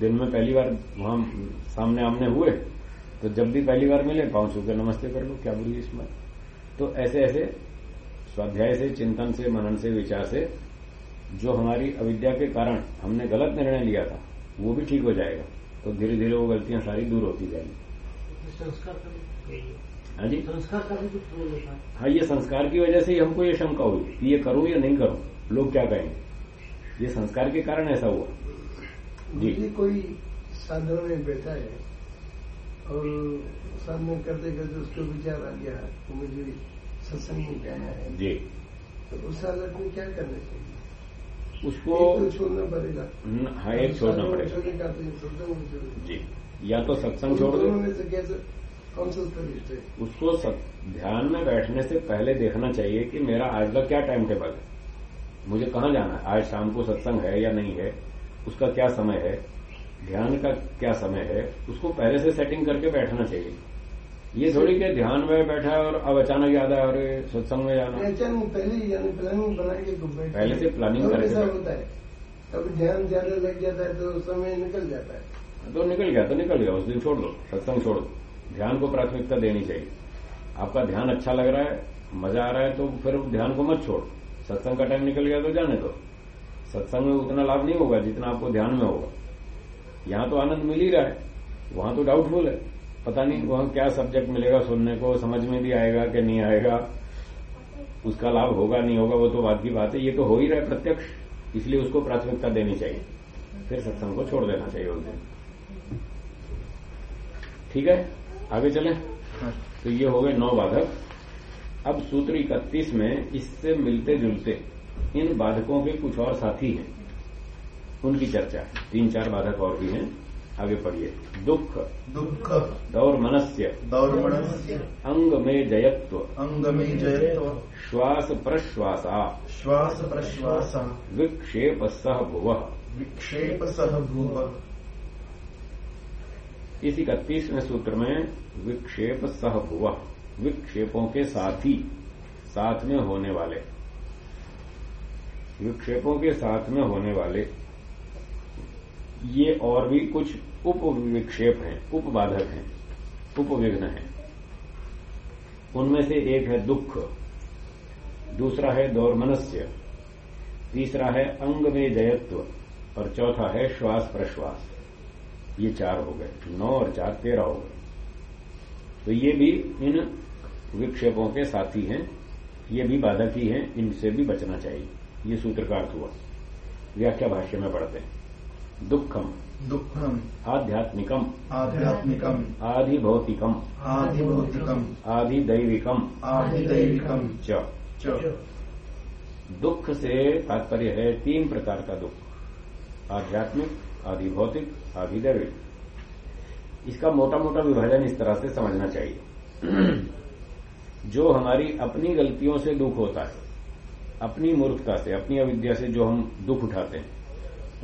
दिन में पहली बार वहाँ सामने आमने हुए। तो जब भी पहली बार मिले, पाँव छू के नमस्ते कर लो, क्या बुरी इसमें? तो ऐसे ऐसे स्वाध्याय से, चिंतन से, मनन से, विचार से, जो हमारी अविद्या के कारण हमने गलत निर्णय लिया था, वो भी ठीक हो जाएगा। तो धीरे धीरे वो गलतियाँ सारी दूर होती जाएँगी। संस्कार करने हाँ जी? है ये संस्कार की वजह से ही हमको ये शंका हुई कि ये करूँ या नहीं करूँ लोग क्या कहेंगे? ये संस्कार के कारण ऐसा हुआ। जी। कोई साधना में बैठा है और साधना करते करते उसको विचार आ गया तो मुझे सत्संग में जाना है। जी। तो उस हालत में क्या करना चाहिए? उसको तो छोड़ना पड़ेगा। हाँ एक छोड़ना पड़ेगा। तो जी। या तो सत्संग छोड़ दो। है उसको सत, ध्यान में बैठने से पहले देखना चाहिए कि मेरा आज का क्या टाइम टेबल है। मुझे कहाँ जाना है? आज शाम को सत्संग है या नहीं है? उसका क्या समय है? ध्यान का क्या समय है? उसको पहले से सेटिंग करके बैठना चाहिए। ये थोड़ी के ध्यान में बैठा है और अब अचानक याद आया अरे सत्संग में जाना। पहले प्लानिंग बना के पहले से प्लानिंग करके होता है कभी ध्यान ज़्यादा लग जाता है तो समय निकल जाता है तो निकल गया तो निकल गया उस दिन छोड़ दो सत्संग छोड़ दो। ध्यान को प्राथमिकता देनी चाहिए। आपका ध्यान अच्छा लग रहा है, मज़ा आ रहा है तो फिर ध्यान को मत छोड़। सत्संग का टाइम निकल गया तो जाने दो। सत्संग में उतना लाभ नहीं होगा जितना आपको ध्यान में होगा। यहाँ तो आनंद मिल ही रहा है, वहाँ तो डाउटफुल है। पता नहीं वहाँ क्या सब्जेक्ट मिलेगा सुनने को, समझ में भी आएगा कि नहीं आएगा। उसका लाभ होगा नहीं होगा, वो तो बात की बात है। ये तो हो ही रहा है प्रत्यक्ष, इसलिए उसको प्राथमिकता देनी चाहिए। फिर सत्संग को छोड़ देना चाहिए उस दिन। ठीक है? आगे चलें। हाँ। तो ये हो गए नौ बाधक। अब सूत्र इकतीस में इससे मिलते जुलते इन बाधकों के कुछ और साथी हैं। उनकी चर्चा। है तीन चार बाधक और भी हैं। आगे पढ़िए। दुख। दुख। दौर मनस्य। दौर्मणस्य अंग में जयत्व। अंग में जयत्व। श्वास प्रश्वासा। श्वास प्रश्वास। विक्षेप सह भुव। विक्षेप सह भूव। इस इकतीसवें सूत्र में विक्षेप सह भुव विक्षेपों के साथी साथ में होने वाले। विक्षेपों के साथ में होने वाले, ये और भी कुछ उप विक्षेप हैं, उपबाधक हैं, उपविघ्न हैं। उनमें से एक है दुख, दूसरा है दौर्मनस्य, तीसरा है अंग में जयत्व और चौथा है श्वास प्रश्वास ये चार हो गए नौ और चार तेरह हो गए। तो ये भी इन विक्षेपों के साथी हैं ये भी बाधक ही हैं इनसे भी बचना चाहिए। ये सूत्र का अर्थ हुआ। व्याख्या भाष्य में पढ़ते हैं। दुखम। दुःखम। आध्यात्मिकम। आध्यात्मिकम। आधिभौतिकम। आधिभौतिकम। आधिदैविकम। आधिदैविकम। च। च। दुख से तात्पर्य है तीन प्रकार का दुख। आध्यात्मिक आदि भौतिक आदि दैविक इसका मोटा मोटा विभाजन इस तरह से समझना चाहिए। जो हमारी अपनी गलतियों से दुख होता है, अपनी मूर्खता से, अपनी अविद्या से जो हम दुख उठाते हैं,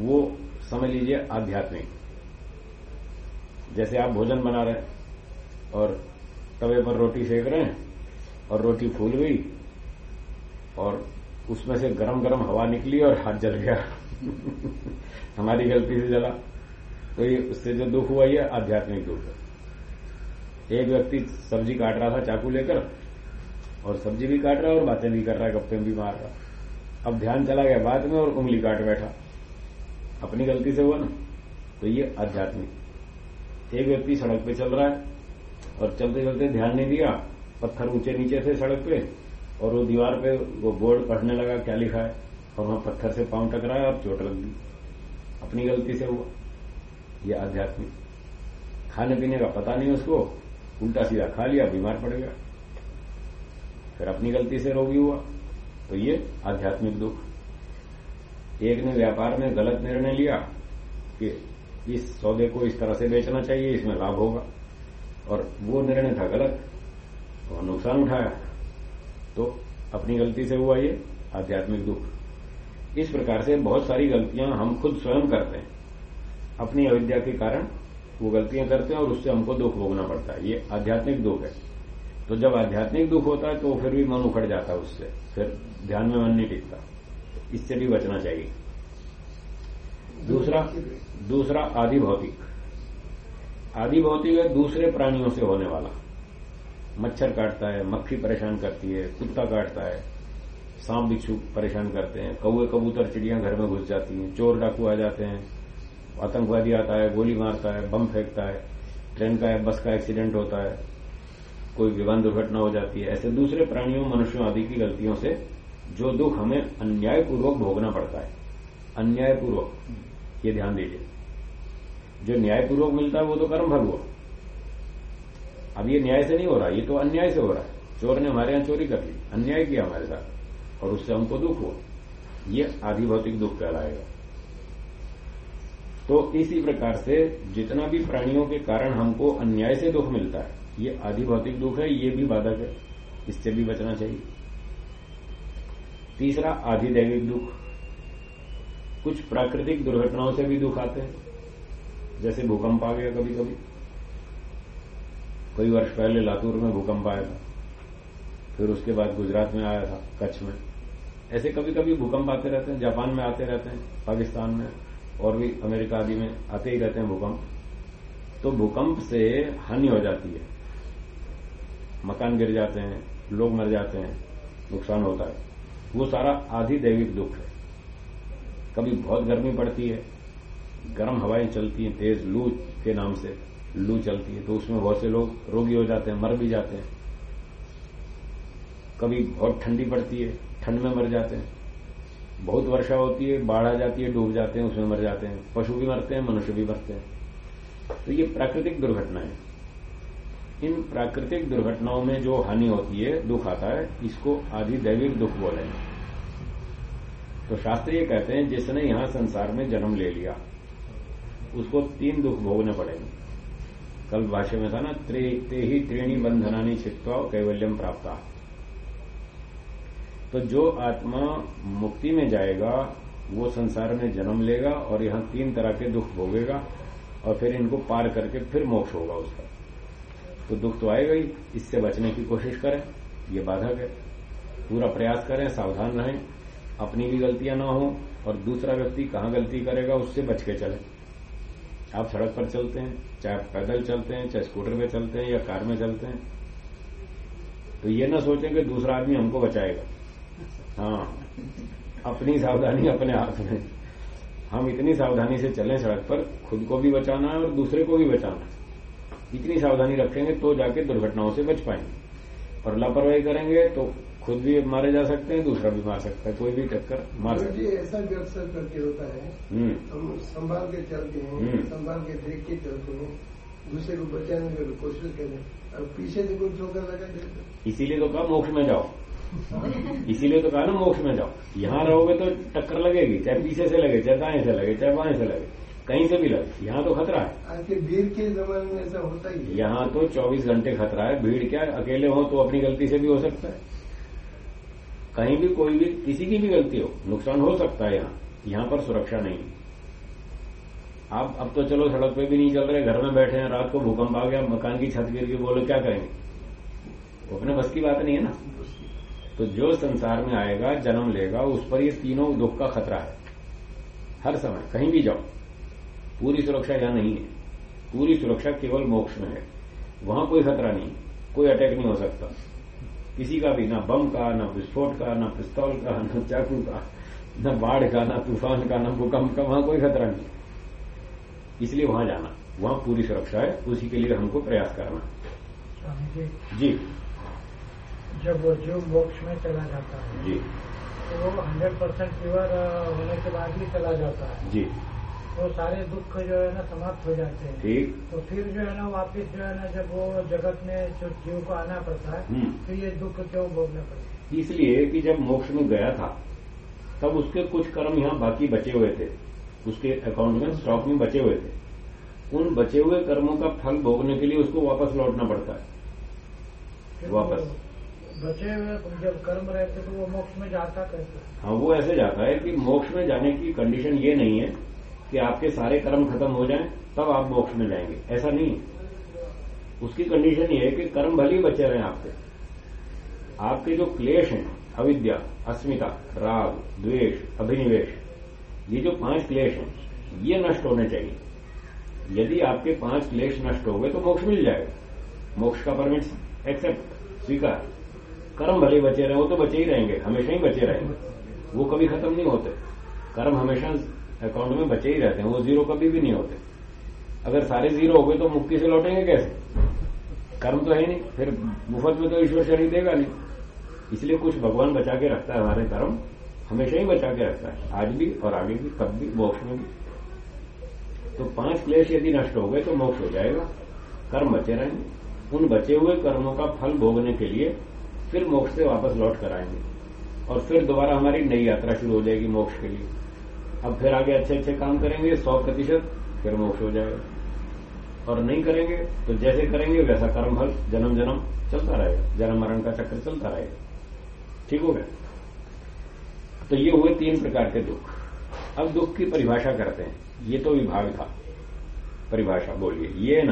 वो समझ लीजिए आध्यात्मिक। जैसे आप भोजन बना रहे हैं और तवे पर रोटी सेक रहे हैं और रोटी फूल गई और उसमें से गरम गरम हवा निकली और हाथ जल गया। हमारी गलती से जला। तो ये उससे जो दुख हुआ, ये आध्यात्मिक दुख है। एक व्यक्ति सब्ज़ी काट रहा था चाकू लेकर, और सब्ज़ी भी काट रहा है और बातें भी कर रहा है, गप्पे भी मार रहा अब ध्यान चला गया बाद में और उंगली काट बैठा। अपनी गलती से हुआ ना तो ये आध्यात्मिक। एक व्यक्ति सड़क पे चल रहा है, और चलते चलते ध्यान नहीं दिया, पत्थर ऊँचे नीचे थे सड़क पे, और वो दीवार पे वो बोर्ड पढ़ने लगा, क्या लिखा है? और वहाँ पत्थर से पाँव टकराया और चोट लग गई। अपनी गलती से हुआ। ये आध्यात्मिक। खाने पीने का पता नहीं उसको। उल्टा सीधा खा लिया, बीमार पड़ गया। फिर अपनी गलती से रोगी हुआ। तो ये आध्यात्मिक दुख। एक ने व्यापार में गलत निर्णय लिया कि इस सौदे को इस तरह से बेचना चाहिए, इसमें लाभ होगा। और वो निर्णय था गलत और नुकसान उठाया। तो अपनी गलती से हुआ ये आध्यात्मिक दुख। इस प्रकार से बहुत सारी गलतियाँ हम खुद स्वयं करते हैं। अपनी अविद्या के कारण वो गलतियाँ करते हैं और उससे हमको दुख भोगना पड़ता है। ये आध्यात्मिक दुख है। तो जब आध्यात्मिक दुख होता है तो फिर भी मन उखड़ जाता है उससे। फिर ध्यान में मन नहीं टिकता। इससे भी बचना चाहिए। दूसरा दूसरा आदि भौतिक आदि भौतिक है दूसरे प्राणियों से होने वाला। मच्छर काटता है, मक्खी परेशान करती है, कुत्ता काटता है सांप बिच्छू परेशान करते हैं। कौए कबूतर, चिड़ियाँ घर में घुस जाती हैं। चोर डाकू आ जाते हैं। आतंकवादी आता है, गोली मारता है, बम फेंकता है। ट्रेन का है बस का एक्सीडेंट होता है। कोई विमान दुर्घटना हो जाती है। ऐसे दूसरे प्राणियों, मनुष्यों आदि की गलतियों से जो दुख हमें अन्यायपूर्वक भोगना पड़ता है। अन्यायपूर्वक। ये ध्यान दीजिए। जो न्यायपूर्वक मिलता है, वो तो कर्म भर हुआ। अब ये न्याय से नहीं हो रहा, ये तो अन्याय से हो रहा है। चोर ने हमारे यहाँ चोरी कर ली। अन्याय किया हमारे साथ। और उससे हमको दुख हुआ। ये आधि भौतिक दुख कहलाएगा। तो इसी प्रकार से जितना भी प्राणियों के कारण हमको अन्याय से दुख मिलता है, ये आधि भौतिक दुख है, ये भी बाधक है। इससे भी बचना चाहिए। तीसरा आधिदैविक दुख। कुछ प्राकृतिक दुर्घटनाओं से भी दुख आते हैं। जैसे भूकंप आ गया कभी कभी कई वर्ष पहले लातूर में भूकंप आया था। फिर उसके बाद गुजरात में आया था, कच्छ में। ऐसे कभी कभी भूकंप आते रहते हैं, जापान में आते रहते हैं, पाकिस्तान में, और भी अमेरिका आदि में आते ही रहते हैं भूकंप। तो भूकंप से हानि हो जाती है। मकान गिर जाते हैं, लोग मर जाते हैं, नुकसान होता है। वो सारा आधि दैविक दुख है। कभी बहुत गर्मी पड़ती है, गर्म हवाएँ चलती हैं, तेज लू के नाम से लू चलती है तो उसमें बहुत से लोग रोगी हो जाते हैं, मर भी जाते हैं। कभी बहुत ठंडी पड़ती है ठंड में मर जाते हैं। बहुत वर्षा होती है, बाढ़ आ जाती है, डूब जाते हैं, उसमें मर जाते हैं। पशु भी मरते हैं, मनुष्य भी मरते हैं। तो ये प्राकृतिक दुर्घटना है। इन प्राकृतिक दुर्घटनाओं में जो हानि होती है, दुख आता है, इसको आदि दैविक दुख बोलेंगे तो शास्त्र ये कहते हैं, जिसने यहाँ संसार में जन्म ले लिया, उसको तीन दुख भोगने पड़ेंगे। कल भाष्य में था ना, त्रे ते ही त्रेणी बंधनानी छित्वा कैवल्यम प्राप्त। तो जो आत्मा मुक्ति में जाएगा, वो संसार में जन्म लेगा और यहाँ तीन तरह के दुख भोगेगा और फिर इनको पार करके फिर मोक्ष होगा उसका। तो दुख तो आएगा ही, इससे बचने की कोशिश करें, ये बाधक है। पूरा प्रयास करें, सावधान रहें, अपनी भी गलतियाँ ना हो और दूसरा व्यक्ति कहाँ गलती करेगा उससे बच के चले। आप सड़क पर चलते हैं, चाहे पैदल चलते हैं, चाहे स्कूटर पे चलते हैं या कार में चलते हैं तो ये ना सोचें कि दूसरा आदमी हमको बचाएगा। हाँ। अपनी सावधानी अपने हाथ में। हम इतनी सावधानी से चलें सड़क पर खुद को भी बचाना है और दूसरे को भी बचाना है। इतनी सावधानी रखेंगे तो जाके दुर्घटनाओं से बच पाएँगे। और लापरवाही करेंगे तो खुद भी मारे जा सकते हैं दूसरा भी मार सकता है कोई भी टक्कर मार सकता जी ऐसा भी अक्सर करके होता है। है हम्म, हम संभाल के चलते हैं हम्म। संभाल के देख के चलते हैं दूसरे को बचाने की कोशिश करें। और पीछे से कोई ठोकर लगा देते इसीलिए तो कहा मोक्ष में जाओ। इसीलिए तो कहा ना मोक्ष में जाओ। यहाँ रहोगे तो टक्कर लगेगी चाहे पीछे से लगे चाहे दाएँ से लगे चाहे बाएँ से लगे कहीं से भी लगे। यहाँ तो खतरा है। के भीड़ के जमाने में ऐसा होता ही है। यहाँ तो 24 घंटे खतरा है। भीड़ क्या अकेले हो तो अपनी गलती से भी हो सकता है। कहीं भी कोई भी किसी की भी गलती हो नुकसान हो सकता है यहाँ। यहाँ पर सुरक्षा नहीं आप अब तो चलो सड़क पे भी नहीं चल रहे घर में बैठे हैं रात को भूकंप आ गया मकान की छत गिर गई बोलो क्या करेंगे वो अपने बस की बात नहीं है ना। तो जो संसार में आएगा जन्म लेगा उस पर ये तीनों दुख का खतरा है। हर समय कहीं भी जाओ पूरी सुरक्षा यहाँ नहीं है। पूरी सुरक्षा केवल मोक्ष में है। वहाँ कोई खतरा नहीं कोई अटैक नहीं हो सकता। किसी का भी ना बम का ना विस्फोट का ना पिस्तौल का ना चाकू का न बाढ़ का ना तूफ़ान का ना भूकंप का वहाँ कोई खतरा नहीं। इसलिए वहाँ जाना वहाँ पूरी सुरक्षा है उसी के लिए हमको प्रयास करना। जी। जी। जब वो जीव मोक्ष में चला जाता है जी। तो वो हंड्रेड परसेंट प्योर होने के बाद ही चला जाता है। जी। तो सारे दुख जो है ना समाप्त हो जाते हैं। ठीक। तो फिर जो है ना वापिस जो है ना जब वो जगत में जो जीव को आना पड़ता है। तो ये दुख क्यों भोगना पड़ता है? इसलिए कि जब मोक्ष में गया था तब उसके कुछ कर्म यहाँ बाकी बचे हुए थे। उसके अकाउंट में स्टॉक में बचे हुए थे। उन बचे हुए कर्मों का फल भोगने के लिए उसको वापस लौटना पड़ता है। वापस। बचे हुए जब कर्म रहते तो वो मोक्ष में जाता कैसे? हाँ वो ऐसे जाता है कि मोक्ष में जाने की कंडीशन ये नहीं है कि आपके सारे कर्म खत्म हो जाएँ, तब आप मोक्ष में जाएँगे। ऐसा नहीं है। उसकी कंडीशन ये है कि कर्म भले ही बचे रहे आपके। आपके जो क्लेश हैं, अविद्या, अस्मिता, राग, द्वेष, अभिनिवेश, ये जो पाँच क्लेश हैं, ये नष्ट होने चाहिए। यदि आपके पाँच क्लेश नष्ट हो गए तो मोक्ष मिल जाएगा। मोक्ष का परमिट एक्सेप्ट स्वीकार। कर्म भले बचे रहे, वो तो बचे ही रहेंगे, हमेशा ही बचे रहेंगे। वो कभी खत्म नहीं होते। कर्म हमेशा अकाउंट में बचे ही रहते हैं, वो ज़ीरो कभी भी नहीं होते। अगर सारे ज़ीरो हो गए तो मुक्ति से लौटेंगे कैसे? कर्म तो है नहीं, फिर मुफ़्त में तो ईश्वर शरीर देगा नहीं। इसलिए कुछ भगवान बचा के रखता है हमारे कर्म, हमेशा ही बचा के रखता है। आज भी और आगे भी, कब भी, मोक्ष में भी। तो पाँच क्लेश यदि नष्ट हो गए तो मोक्ष हो जाएगा। कर्म बचे रहेंगे। उन बचे हुए कर्मों का फल भोगने के लिए फिर मोक्ष से वापस लौट कर आएँगे। और फिर दोबारा हमारी नई यात्रा शुरू हो जाएगी मोक्ष के लिए। अब फिर आगे अच्छे अच्छे काम करेंगे सौ प्रतिशत फिर मोक्ष हो जाएगा। और नहीं करेंगे तो जैसे करेंगे वैसा कर्म फल जन्म जन्म चलता रहेगा। जन्म मरण का चक्र चलता रहेगा। ठीक हो गया? तो ये हुए तीन प्रकार के दुख। अब दुख की परिभाषा करते हैं। ये तो विभाग था। परिभाषा बोलिए। ये न।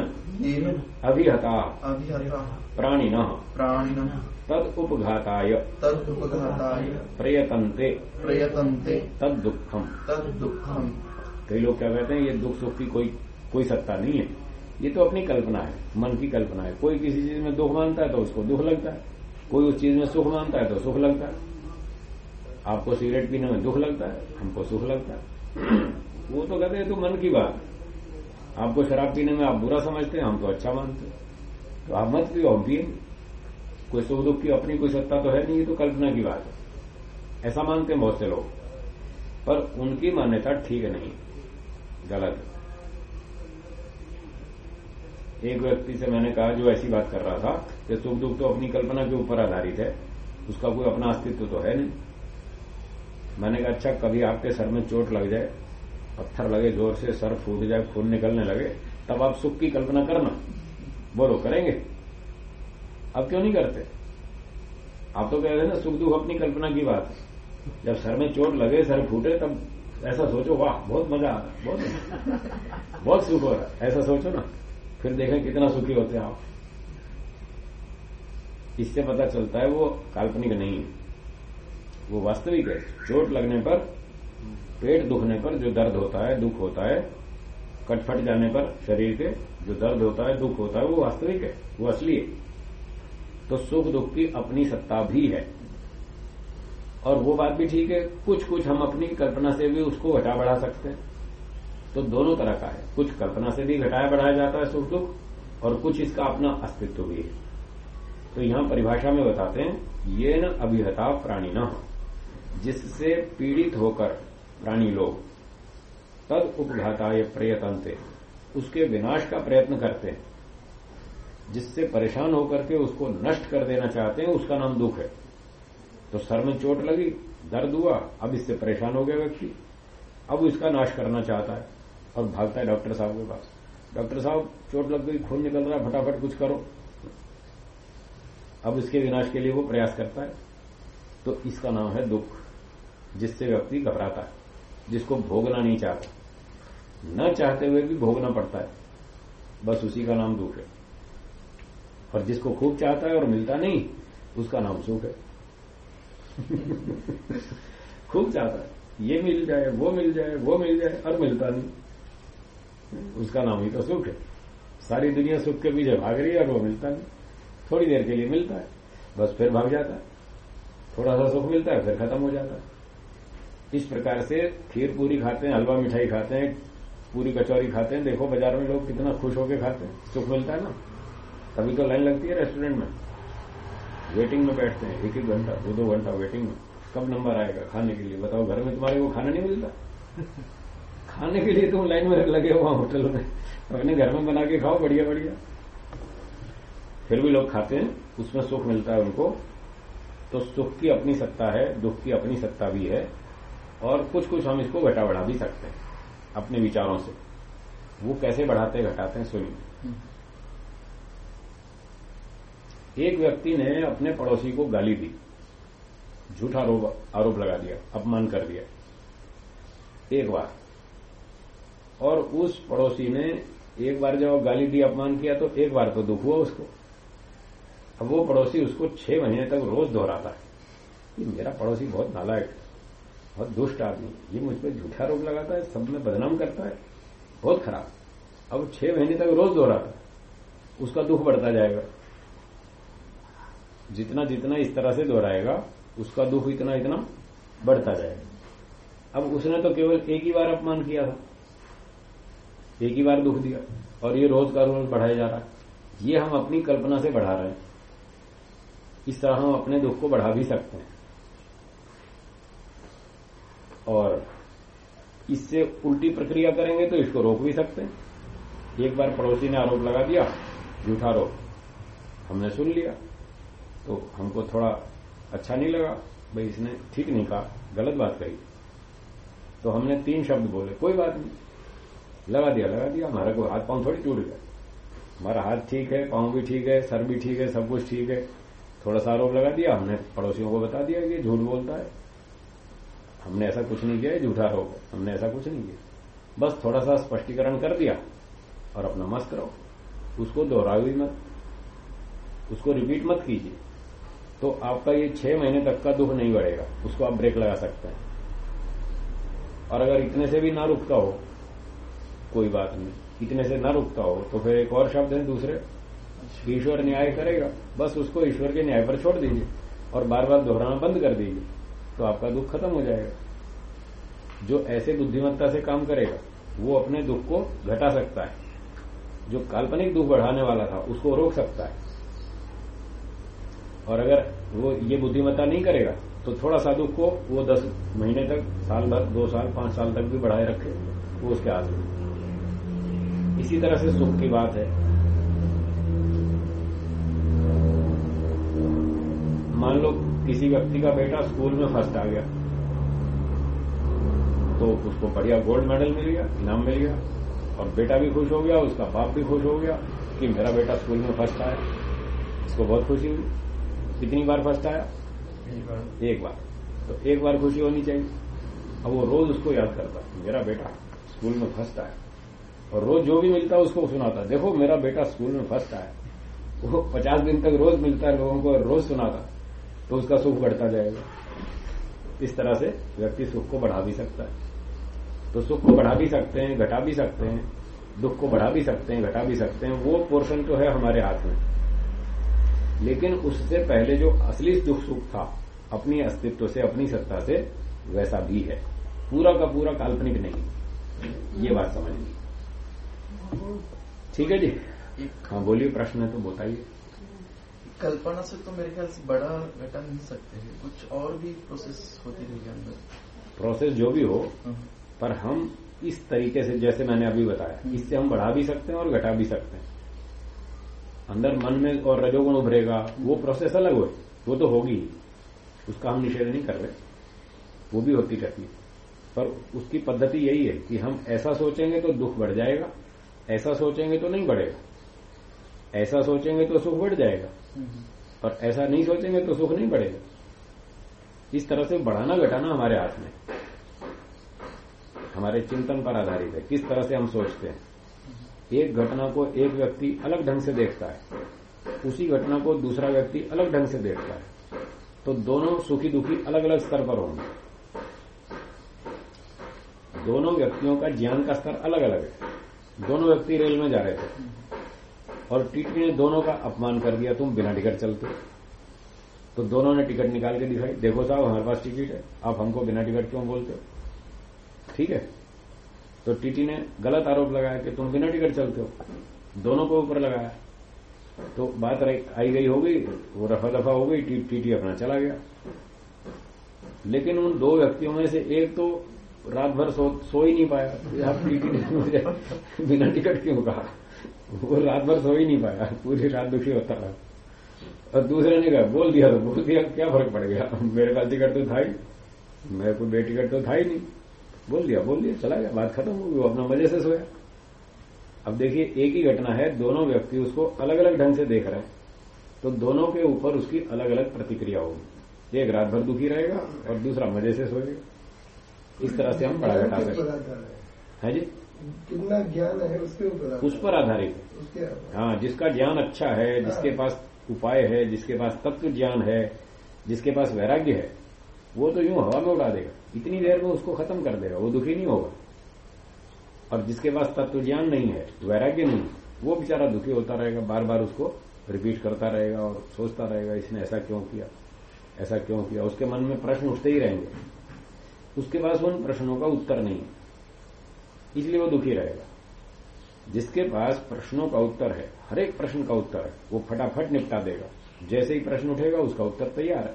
अभिहता। न प्राणी प्राणिन। तद उपघाताय तदुपघाताय। प्रयतन्ते। प्रयतन्ते। तद दुखम तद दुखम कई लोग क्या कहते हैं ये दुख सुख की कोई कोई सत्ता नहीं है। ये तो अपनी कल्पना है मन की कल्पना है। कोई किसी चीज़ में दुख मानता है तो उसको दुख लगता है। कोई उस चीज़ में सुख मानता है तो सुख लगता है। आपको सिगरेट पीने में दुख लगता है हमको सुख लगता है। वो तो कहते हैं तो मन की बात आपको शराब पीने में आप बुरा समझते हैं हम तो अच्छा मानते हैं। तो आप मत पियो हम पिए कोई सुख दुख की अपनी कोई सत्ता तो है नहीं, ये तो कल्पना की बात है। ऐसा मानते हैं बहुत से लोग। पर उनकी मान्यता ठीक नहीं, गलत। एक व्यक्ति से मैंने कहा, जो ऐसी बात कर रहा था कि सुख दुख तो अपनी कल्पना के ऊपर आधारित है, उसका कोई अपना अस्तित्व तो है नहीं। मैंने कहा अच्छा कभी आपके सर में चोट लग जाए, पत्थर लगे, ज़ोर से सर फूट जाए, खून निकलने लगे, तब आप सुख की कल्पना करना। बोलो करेंगे? अब क्यों नहीं करते? आप तो कह रहे ना सुख दुख अपनी कल्पना की बात। जब सर में चोट लगे, सर फूटे, तब ऐसा सोचो, वाह, बहुत मज़ा आ रहा बहुत बहुत सुख हो रहा है, ऐसा सोचो ना। फिर देखें कितना सुखी होते हैं आप। इससे पता चलता है वो काल्पनिक नहीं है। वो वास्तविक है। चोट लगने पर, पेट दुखने पर जो दर्द होता है, दुख होता है कटफट जाने पर शरीर के जो दर्द होता है, दुख होता है, वो वास्तविक है, वो असली है। तो सुख दुख की अपनी सत्ता भी है। और वो बात भी ठीक है कुछ कुछ हम अपनी कल्पना से भी उसको घटा बढ़ा सकते हैं। तो दोनों तरह का है। कुछ कल्पना से भी घटाया बढ़ाया जाता है सुख दुख, और कुछ इसका अपना अस्तित्व भी है। तो यहाँ परिभाषा में बताते हैं, ये न अभिहता प्राणी न जिससे पीड़ित होकर प्राणी लोग तद उपघाताय प्रयतनते, उसके विनाश का प्रयत्न करते हैं। जिससे परेशान होकर के उसको नष्ट कर देना चाहते हैं, उसका नाम दुख है। तो सर में चोट लगी, दर्द हुआ, अब इससे परेशान हो गया व्यक्ति। अब इसका नाश करना चाहता है। और भागता है डॉक्टर साहब के पास। डॉक्टर साहब, चोट लग गई, खून निकल रहा है, फटाफट कुछ करो। अब इसके विनाश के लिए वो प्रयास करता है। तो इसका नाम है दुख, जिससे व्यक्ति घबराता है, जिसको भोगना नहीं चाहता। न चाहते हुए भी भोगना पड़ता है। बस उसी का नाम दुख है। और जिसको खूब चाहता है और मिलता नहीं, उसका नाम सुख है। खूब चाहता है, ये मिल जाए, वो मिल जाए, वो मिल जाए, और मिलता नहीं। उसका नाम ही तो सुख है। सारी दुनिया सुख के पीछे भाग रही है और वो मिलता नहीं। थोड़ी देर के लिए मिलता है, बस फिर भाग जाता है। थोड़ा सा सुख मिलता है, फिर खत्म हो जाता है। इस प्रकार से खीर पूरी खाते हैं, हलवा मिठाई खाते हैं, पूरी कचौरी खाते हैं। देखो, बाज़ार में लोग कितना खुश होकर खाते हैं। सुख मिलता है ना? तभी तो लाइन लगती है रेस्टोरेंट में। वेटिंग में बैठते हैं एक एक घंटा दो दो घंटा वेटिंग में। कब नंबर आएगा खाने के लिए? बताओ घर में तुम्हारे को खाना नहीं मिलता? खाने के लिए तुम लाइन में लगे हो वहाँ होटल में। अपने घर में बना के खाओ बढ़िया बढ़िया। फिर भी लोग खाते हैं उसमें सुख मिलता है उनको। तो सुख की अपनी सत्ता है दुख की अपनी सत्ता भी है और कुछ कुछ हम इसको घटा बढ़ा भी सकते हैं अपने विचारों से। वो कैसे बढ़ाते घटाते हैं सुनिए। एक व्यक्ति ने अपने पड़ोसी को गाली दी, झूठा आरोप आरोप लगा दिया, अपमान कर दिया। एक बार। और उस पड़ोसी ने एक बार जब गाली दी, अपमान किया तो एक बार तो दुख हुआ उसको। अब वो पड़ोसी उसको छह महीने तक रोज दोहराता है। कि मेरा पड़ोसी बहुत नालायक, बहुत दुष्ट आदमी ये मुझ पर झूठा आरोप लगाता है, सब में बदनाम करता है, बहुत खराब। अब छह महीने तक रोज दोहराता है। उसका दुख बढ़ता जाएगा। जितना जितना इस तरह से दोहराएगा, उसका दुख इतना इतना बढ़ता जाएगा। अब उसने तो केवल एक ही बार अपमान किया था। एक ही बार दुख दिया। और ये रोज का रोज बढ़ाया जा रहा है। ये हम अपनी कल्पना से बढ़ा रहे हैं। इस तरह हम अपने दुख को बढ़ा भी सकते हैं। और इससे उल्टी प्रक्रिया करेंगे तो इसको रोक भी सकते हैं। एक बार पड़ोसी ने आरोप लगा दिया, झूठा आरोप। हमने सुन लिया। तो हमको थोड़ा अच्छा नहीं लगा। भाई इसने ठीक नहीं कहा, गलत बात कही। तो हमने तीन शब्द बोले, कोई बात नहीं। लगा दिया लगा दिया। हमारा कोई हाथ पाँव थोड़ी टूट गया। हमारा हाथ ठीक है, पाँव भी ठीक है, सर भी ठीक है, सब कुछ ठीक है। थोड़ा सा आरोप लगा दिया, हमने पड़ोसियों को बता दिया कि झूठ बोलता है। हमने ऐसा कुछ नहीं किया झूठा आरोप हमने ऐसा कुछ नहीं किया। बस थोड़ा सा स्पष्टीकरण कर दिया और अपना मस्त रहो। उसको दोहराओ मत, उसको रिपीट मत कीजिए। तो आपका ये छह महीने तक का दुख नहीं बढ़ेगा। उसको आप ब्रेक लगा सकते हैं। और अगर इतने से भी ना रुकता हो, कोई बात नहीं। इतने से ना रुकता हो तो फिर एक और शब्द है दूसरे। ईश्वर न्याय करेगा। बस उसको ईश्वर के न्याय पर छोड़ दीजिए और बार बार दोहराना बंद कर दीजिए तो आपका दुख खत्म हो जाएगा। जो ऐसे बुद्धिमत्ता से काम करेगा, वो अपने दुख को घटा सकता है। जो काल्पनिक दुख बढ़ाने वाला था, उसको रोक सकता है। और अगर वो ये बुद्धिमत्ता नहीं करेगा तो थोड़ा सा दुख को वो दस महीने तक, साल भर, दो साल, पाँच साल तक भी बढ़ाए रखे, वो उसके हाथ में इसी तरह से सुख की बात है। मान लो किसी व्यक्ति का बेटा स्कूल में फ़र्स्ट आ गया तो उसको बढ़िया गोल्ड मेडल मिल गया, इनाम मिल गया, और बेटा भी खुश हो गया, उसका बाप भी खुश हो गया कि मेरा बेटा स्कूल में फ़र्स्ट आया। इसको बहुत खुशी हुई। कितनी बार फ़र्स्ट आया एक बार। तो एक बार खुशी होनी चाहिए। अब वो रोज उसको याद करता मेरा बेटा स्कूल में फ़र्स्ट आया और रोज जो भी मिलता है उसको सुनाता देखो मेरा बेटा स्कूल में फ़र्स्ट आया वो पचास दिन तक रोज मिलता है लोगों को रोज सुनाता तो उसका सुख बढ़ता जाएगा। इस तरह से व्यक्ति सुख को बढ़ा भी सकता है। तो सुख को बढ़ा भी सकते हैं घटा भी सकते हैं। दुख को बढ़ा भी सकते हैं घटा भी सकते हैं। वो पोर्शन तो है हमारे हाथ में। लेकिन उससे पहले जो असली दुख सुख था अपनी अस्तित्व से अपनी सत्ता से वैसा भी है। पूरा का पूरा काल्पनिक नहीं। ये बात समझ ली ठीक है जी? हाँ बोलिए प्रश्न है तो बताइए। कल्पना से तो मेरे ख्याल से बड़ा घटा नहीं सकते हैं। कुछ और भी प्रोसेस होती रहेगी अंदर। प्रोसेस जो भी हो हाँ। पर हम इस तरीके से जैसे मैंने अभी बताया इससे हम बढ़ा भी सकते हैं और घटा भी सकते हैं। अंदर मन में और रजोगुण उभरेगा, वो प्रोसेस अलग हो वो तो होगी उसका हम निषेध नहीं कर रहे। वो भी होती रहती पर उसकी पद्धति यही है कि हम ऐसा सोचेंगे तो दुख बढ़ जाएगा, ऐसा सोचेंगे तो नहीं बढ़ेगा, ऐसा सोचेंगे तो सुख बढ़ जाएगा और ऐसा नहीं सोचेंगे तो सुख नहीं बढ़ेगा। इस तरह से बढ़ाना घटाना हमारे हाथ में। हमारे चिंतन पर आधारित है। किस तरह से हम सोचते हैं। एक घटना को एक व्यक्ति अलग ढंग से देखता है, उसी घटना को दूसरा व्यक्ति अलग ढंग से देखता है। तो दोनों सुखी दुखी अलग अलग स्तर पर होंगे। दोनों व्यक्तियों का ज्ञान का स्तर अलग अलग है। दोनों व्यक्ति रेल में जा रहे थे। और टीटी ने दोनों का अपमान कर दिया, तुम बिना टिकट चलते। तो दोनों ने टिकट निकाल के दिखाई, देखो साहब, हमारे पास टिकट है, आप हमको बिना टिकट क्यों बोलते हो? ठीक है? तो टीटी ने गलत आरोप लगाया कि तुम बिना टिकट चलते हो। दोनों को ऊपर लगाया। तो बात आई गई हो गई वो रफा दफ़ा हो गई टीटी अपना चला गया। लेकिन उन दो व्यक्तियों में से एक तो रात भर सो, सो ही नहीं पाया। आप टीटी ने मुझे बिना टिकट क्यों कहा? वो रात भर सो ही नहीं पाया पूरी रात दुखी होता रहा। और दूसरे ने कहा बोल दिया तो बोल दिया क्या फ़र्क पड़ गया? मेरे पास टिकट तो था ही मेरे को बे टिकट तो था ही नहीं। बोल दिया बोल दिया चला गया बात खत्म हो गई वो अपना मज़े से सोया। अब देखिए एक ही घटना है दोनों व्यक्ति उसको अलग अलग ढंग से देख रहे हैं तो दोनों के ऊपर उसकी अलग अलग प्रतिक्रिया होगी। एक रात भर दुखी रहेगा और दूसरा मज़े से सोएगा। इस तरह से हम बड़ा घटा सकते है। जी? कितना ज्ञान है उसके ऊपर उस पर आधारित। हाँ जिसका ज्ञान अच्छा है। जिसके पास उपाय है जिसके पास तत्व ज्ञान है जिसके पास वैराग्य है वो तो यूँ हवा में उड़ा देगा। इतनी देर में उसको खत्म कर देगा, वो दुखी नहीं होगा। और जिसके पास तत्व ज्ञान नहीं है, वैराग्य नहीं, वो बेचारा दुखी होता रहेगा बार बार उसको रिपीट करता रहेगा और सोचता रहेगा, इसने ऐसा क्यों किया, ऐसा क्यों किया? उसके मन में प्रश्न उठते ही रहेंगे। उसके पास उन प्रश्नों का उत्तर नहीं है। इसलिए वो दुखी रहेगा। जिसके पास प्रश्नों का उत्तर है, हर एक प्रश्न का उत्तर है, वो फटाफट निपटा देगा। जैसे ही प्रश्न उठेगा, उसका उत्तर तैयार है।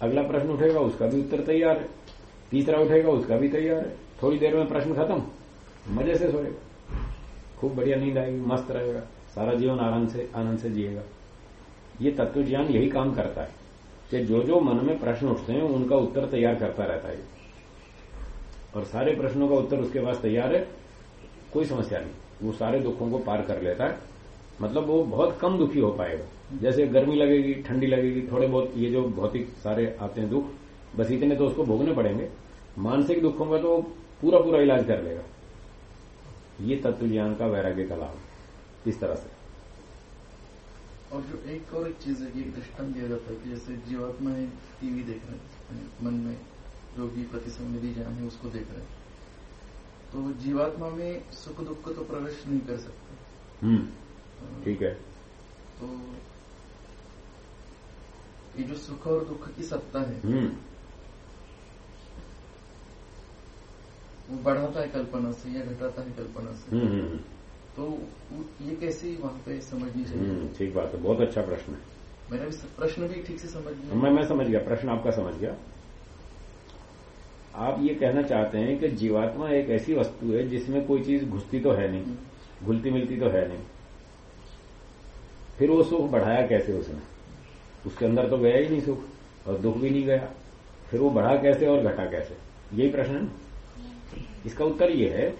अगला प्रश्न उठेगा, उसका भी उत्तर तैयार है। तीसरा उठेगा, उसका भी तैयार है। थोड़ी देर में प्रश्न खत्म। मज़े से सोएगा। खूब बढ़िया नींद आएगी, मस्त रहेगा। सारा जीवन आनंद से आनंद से जिएगा। ये तत्व ज्ञान यही काम करता है। कि जो जो मन में प्रश्न उठते हैं, उनका उत्तर तैयार करता रहता है। और सारे प्रश्नों का उत्तर उसके पास तैयार है। कोई समस्या नहीं। वो सारे दुखों को पार कर लेता है। मतलब वो बहुत कम दुखी हो पाएगा। जैसे गर्मी लगेगी, ठंडी लगेगी, थोड़े बहुत ये जो भौतिक सारे आते हैं दुख बस इतने तो उसको भोगने पड़ेंगे। मानसिक दुखों का तो पूरा पूरा इलाज कर लेगा। ये तत्व ज्ञान का वैराग्य का लाभ इस तरह से। और जो एक और एक चीज़ है कि एक दृष्टांत दिया जाता है कि जैसे जीवात्मा है टीवी देख रहे हैं मन में जो भी प्रतिसंवेदी ज्ञान है उसको देख रहे हैं। तो जीवात्मा में सुख दुख को तो प्रवेश नहीं कर सकते। हम्म ठीक है। तो ये जो सुख और दुख की सत्ता है वो बढ़ाता है कल्पना से या घटाता है कल्पना से। हम्म हम्म, हम्म। तो ये कैसे वहाँ पे समझनी चाहिए ठीक बात है बहुत अच्छा प्रश्न है। मेरा प्रश्न भी ठीक से समझ नहीं मैं मैं समझ गया प्रश्न आपका समझ गया। आप ये कहना चाहते हैं कि जीवात्मा एक ऐसी वस्तु है जिसमें कोई चीज़ घुसती तो है नहीं घुलती मिलती तो है नहीं। फिर वो सुख बढ़ाया कैसे उसने? उसके अंदर तो गया ही नहीं सुख और दुख भी नहीं गया। फिर वो बढ़ा कैसे और घटा कैसे? यही प्रश्न है ना? इसका उत्तर यह है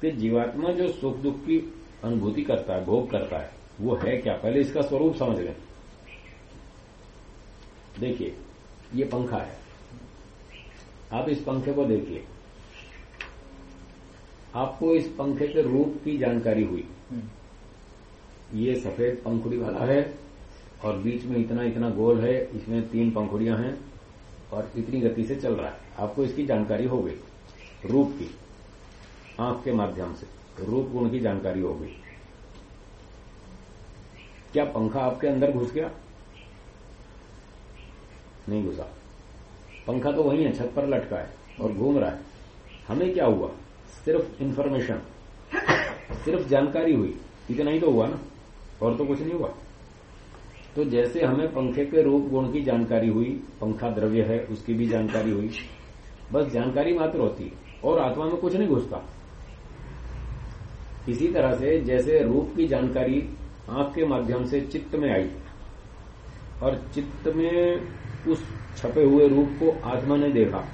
कि जीवात्मा जो सुख दुख की अनुभूति करता है भोग करता है वो है क्या? पहले इसका स्वरूप समझ लें। देखिए ये पंखा है। आप इस पंखे को देखिए। आपको इस पंखे के रूप की जानकारी हुई। हम्म, ये सफ़ेद पंखुड़ी वाला है और बीच में इतना इतना गोल है इसमें तीन पंखुड़ियाँ हैं और इतनी गति से चल रहा है। आपको इसकी जानकारी हो गई। रूप की, आँख के माध्यम से, रूप गुण की जानकारी हो गई। क्या पंखा आपके अंदर घुस गया? नहीं घुसा। पंखा तो वही है, छत पर लटका है और घूम रहा है। हमें क्या हुआ? सिर्फ़ इंफॉर्मेशन सिर्फ़ जानकारी हुई। इतना ही तो हुआ ना, और तो कुछ नहीं हुआ। तो जैसे हमें पंखे के रूप गुण की जानकारी हुई, पंखा द्रव्य है, उसकी भी जानकारी हुई, बस जानकारी मात्र होती है। और आत्मा में कुछ नहीं घुसता। इसी तरह से जैसे रूप की जानकारी आँख के माध्यम से चित्त में आई, और चित्त में उस छपे हुए रूप को आत्मा ने देखा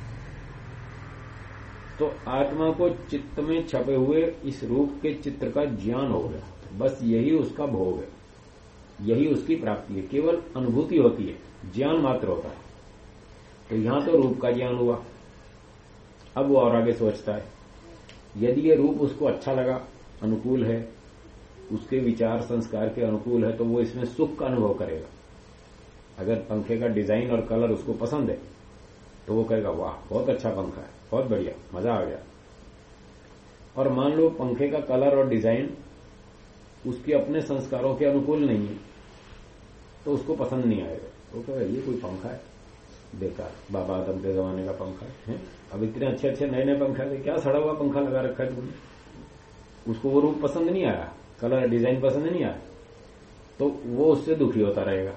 तो आत्मा को चित्त में छपे हुए इस रूप के चित्र का ज्ञान हो गया। बस यही उसका भोग है। यही उसकी प्राप्ति है। केवल अनुभूति होती है। ज्ञान मात्र होता है। तो यहाँ तो रूप का ज्ञान हुआ। अब वो और आगे सोचता है, यदि ये रूप उसको अच्छा लगा, अनुकूल है, उसके विचार संस्कार के अनुकूल है तो वो इसमें सुख का अनुभव करेगा। अगर पंखे का डिज़ाइन और कलर उसको पसंद है तो वो कहेगा, वाह, बहुत अच्छा पंखा है, बहुत बढ़िया, मज़ा आ गया। और मान लो पंखे का कलर और डिज़ाइन उसके अपने संस्कारों के अनुकूल नहीं है तो उसको पसंद नहीं आएगा। वो कहेगा, ये कोई पंखा है? बेकार। बाबा आदम के जमाने का पंखा है, अब इतने अच्छे अच्छे नए नए पंखा थे क्या सड़ा हुआ पंखा लगा रखा है तुमने? उसको वो रूप पसंद नहीं आया। कलर डिज़ाइन पसंद नहीं आया। तो वो उससे दुखी होता रहेगा।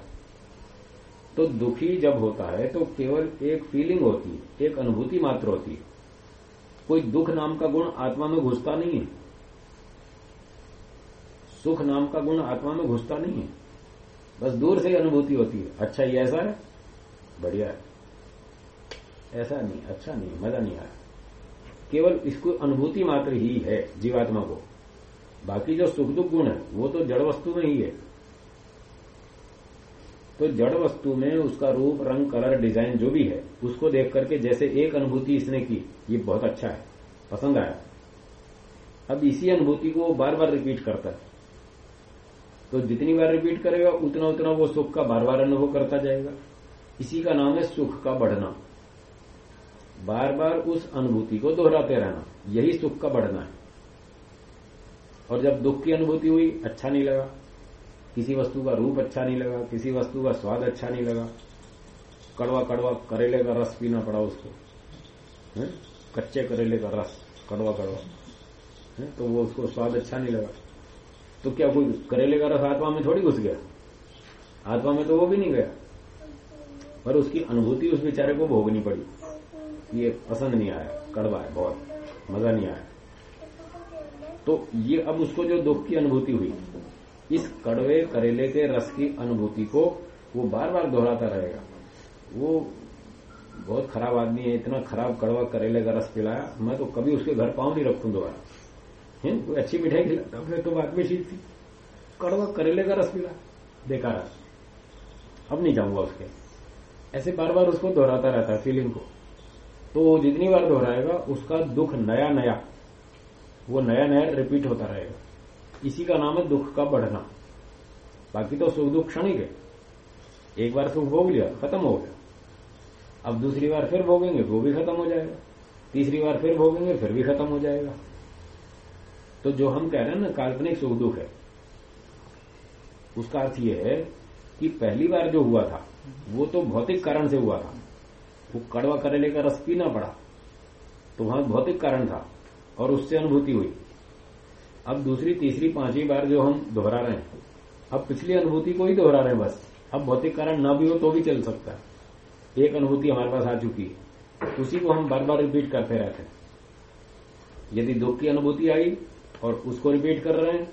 तो दुखी जब होता है तो केवल एक फीलिंग होती है एक अनुभूति मात्र होती है। कोई दुख नाम का गुण आत्मा में घुसता नहीं है। सुख नाम का गुण आत्मा में घुसता नहीं है। बस दूर से ही अनुभूति होती है। अच्छा ये ऐसा है? बढ़िया है। ऐसा नहीं अच्छा नहीं, मज़ा नहीं आया। केवल इसको अनुभूति मात्र ही है जीवात्मा को। बाकी जो सुख दुख गुण है, वो तो जड़ वस्तु में ही है। तो जड़ वस्तु में उसका रूप, रंग, कलर, डिज़ाइन जो भी है, उसको देख करके जैसे एक अनुभूति इसने की, ये बहुत अच्छा है। पसंद आया। अब इसी अनुभूति को बार बार रिपीट करता है। तो जितनी बार रिपीट करेगा उतना उतना वो सुख का बार बार अनुभव करता जाएगा। इसी का नाम है सुख का बढ़ना। बार बार उस अनुभूति को दोहराते रहना। यही सुख का बढ़ना है। और जब दुख की अनुभूति हुई अच्छा नहीं लगा। किसी वस्तु का रूप अच्छा नहीं लगा, किसी वस्तु का स्वाद अच्छा नहीं लगा। कड़वा कड़वा करेले का रस पीना पड़ा उसको। है? कच्चे करेले का रस, कड़वा कड़वा। है? तो वो उसको स्वाद अच्छा नहीं लगा। तो क्या कोई करेले का रस आत्मा में थोड़ी घुस गया? आत्मा में तो वो भी नहीं गया। पर उसकी अनुभूति उस बेचारे को भोगनी पड़ी। ये पसंद नहीं आया, कड़वा है बहुत, मज़ा नहीं आया। तो ये अब उसको जो दुख की अनुभूति हुई, इस कड़वे करेले के रस की अनुभूति को वो बार बार दोहराता रहेगा। वो बहुत खराब आदमी है, इतना खराब कड़वा करेले का रस पिलाया, मैं तो कभी उसके घर पाँव नहीं रखूँ दोबारा। कोई अच्छी मिठाई खिलाता तो बात में ठीक थी कड़वा करेले का रस पिला, बेकार अब नहीं जाऊँगा उसके। ऐसे बार बार उसको दोहराता रहता है फीलिंग को। तो जितनी बार दोहराएगा, उसका दुख नया नया, वो नया नया रिपीट होता रहेगा। इसी का नाम है दुख का बढ़ना। बाकी तो सुख दुख क्षणिक है एक बार सुख भोग लिया, खत्म हो गया। अब दूसरी बार फिर भोगेंगे, वो भी खत्म हो जाएगा। तीसरी बार फिर भोगेंगे, फिर भी खत्म हो जाएगा। तो जो हम कह रहे हैं ना, काल्पनिक सुख दुख है। उसका अर्थ यह है कि पहली बार जो हुआ था, वो तो भौतिक कारण से हुआ था। वो कड़वा करेले का रस पीना पड़ा। तो वहाँ भौतिक कारण था, और उससे अनुभूति हुई। अब दूसरी, तीसरी, पांचवी बार जो हम दोहरा रहे हैं, अब पिछली अनुभूति को ही दोहरा रहे हैं बस। अब भौतिक कारण न भी हो तो भी चल सकता है। एक अनुभूति हमारे पास आ चुकी है। उसी को हम बार बार रिपीट करते रहते हैं। यदि दुख की अनुभूति आई और उसको रिपीट कर रहे हैं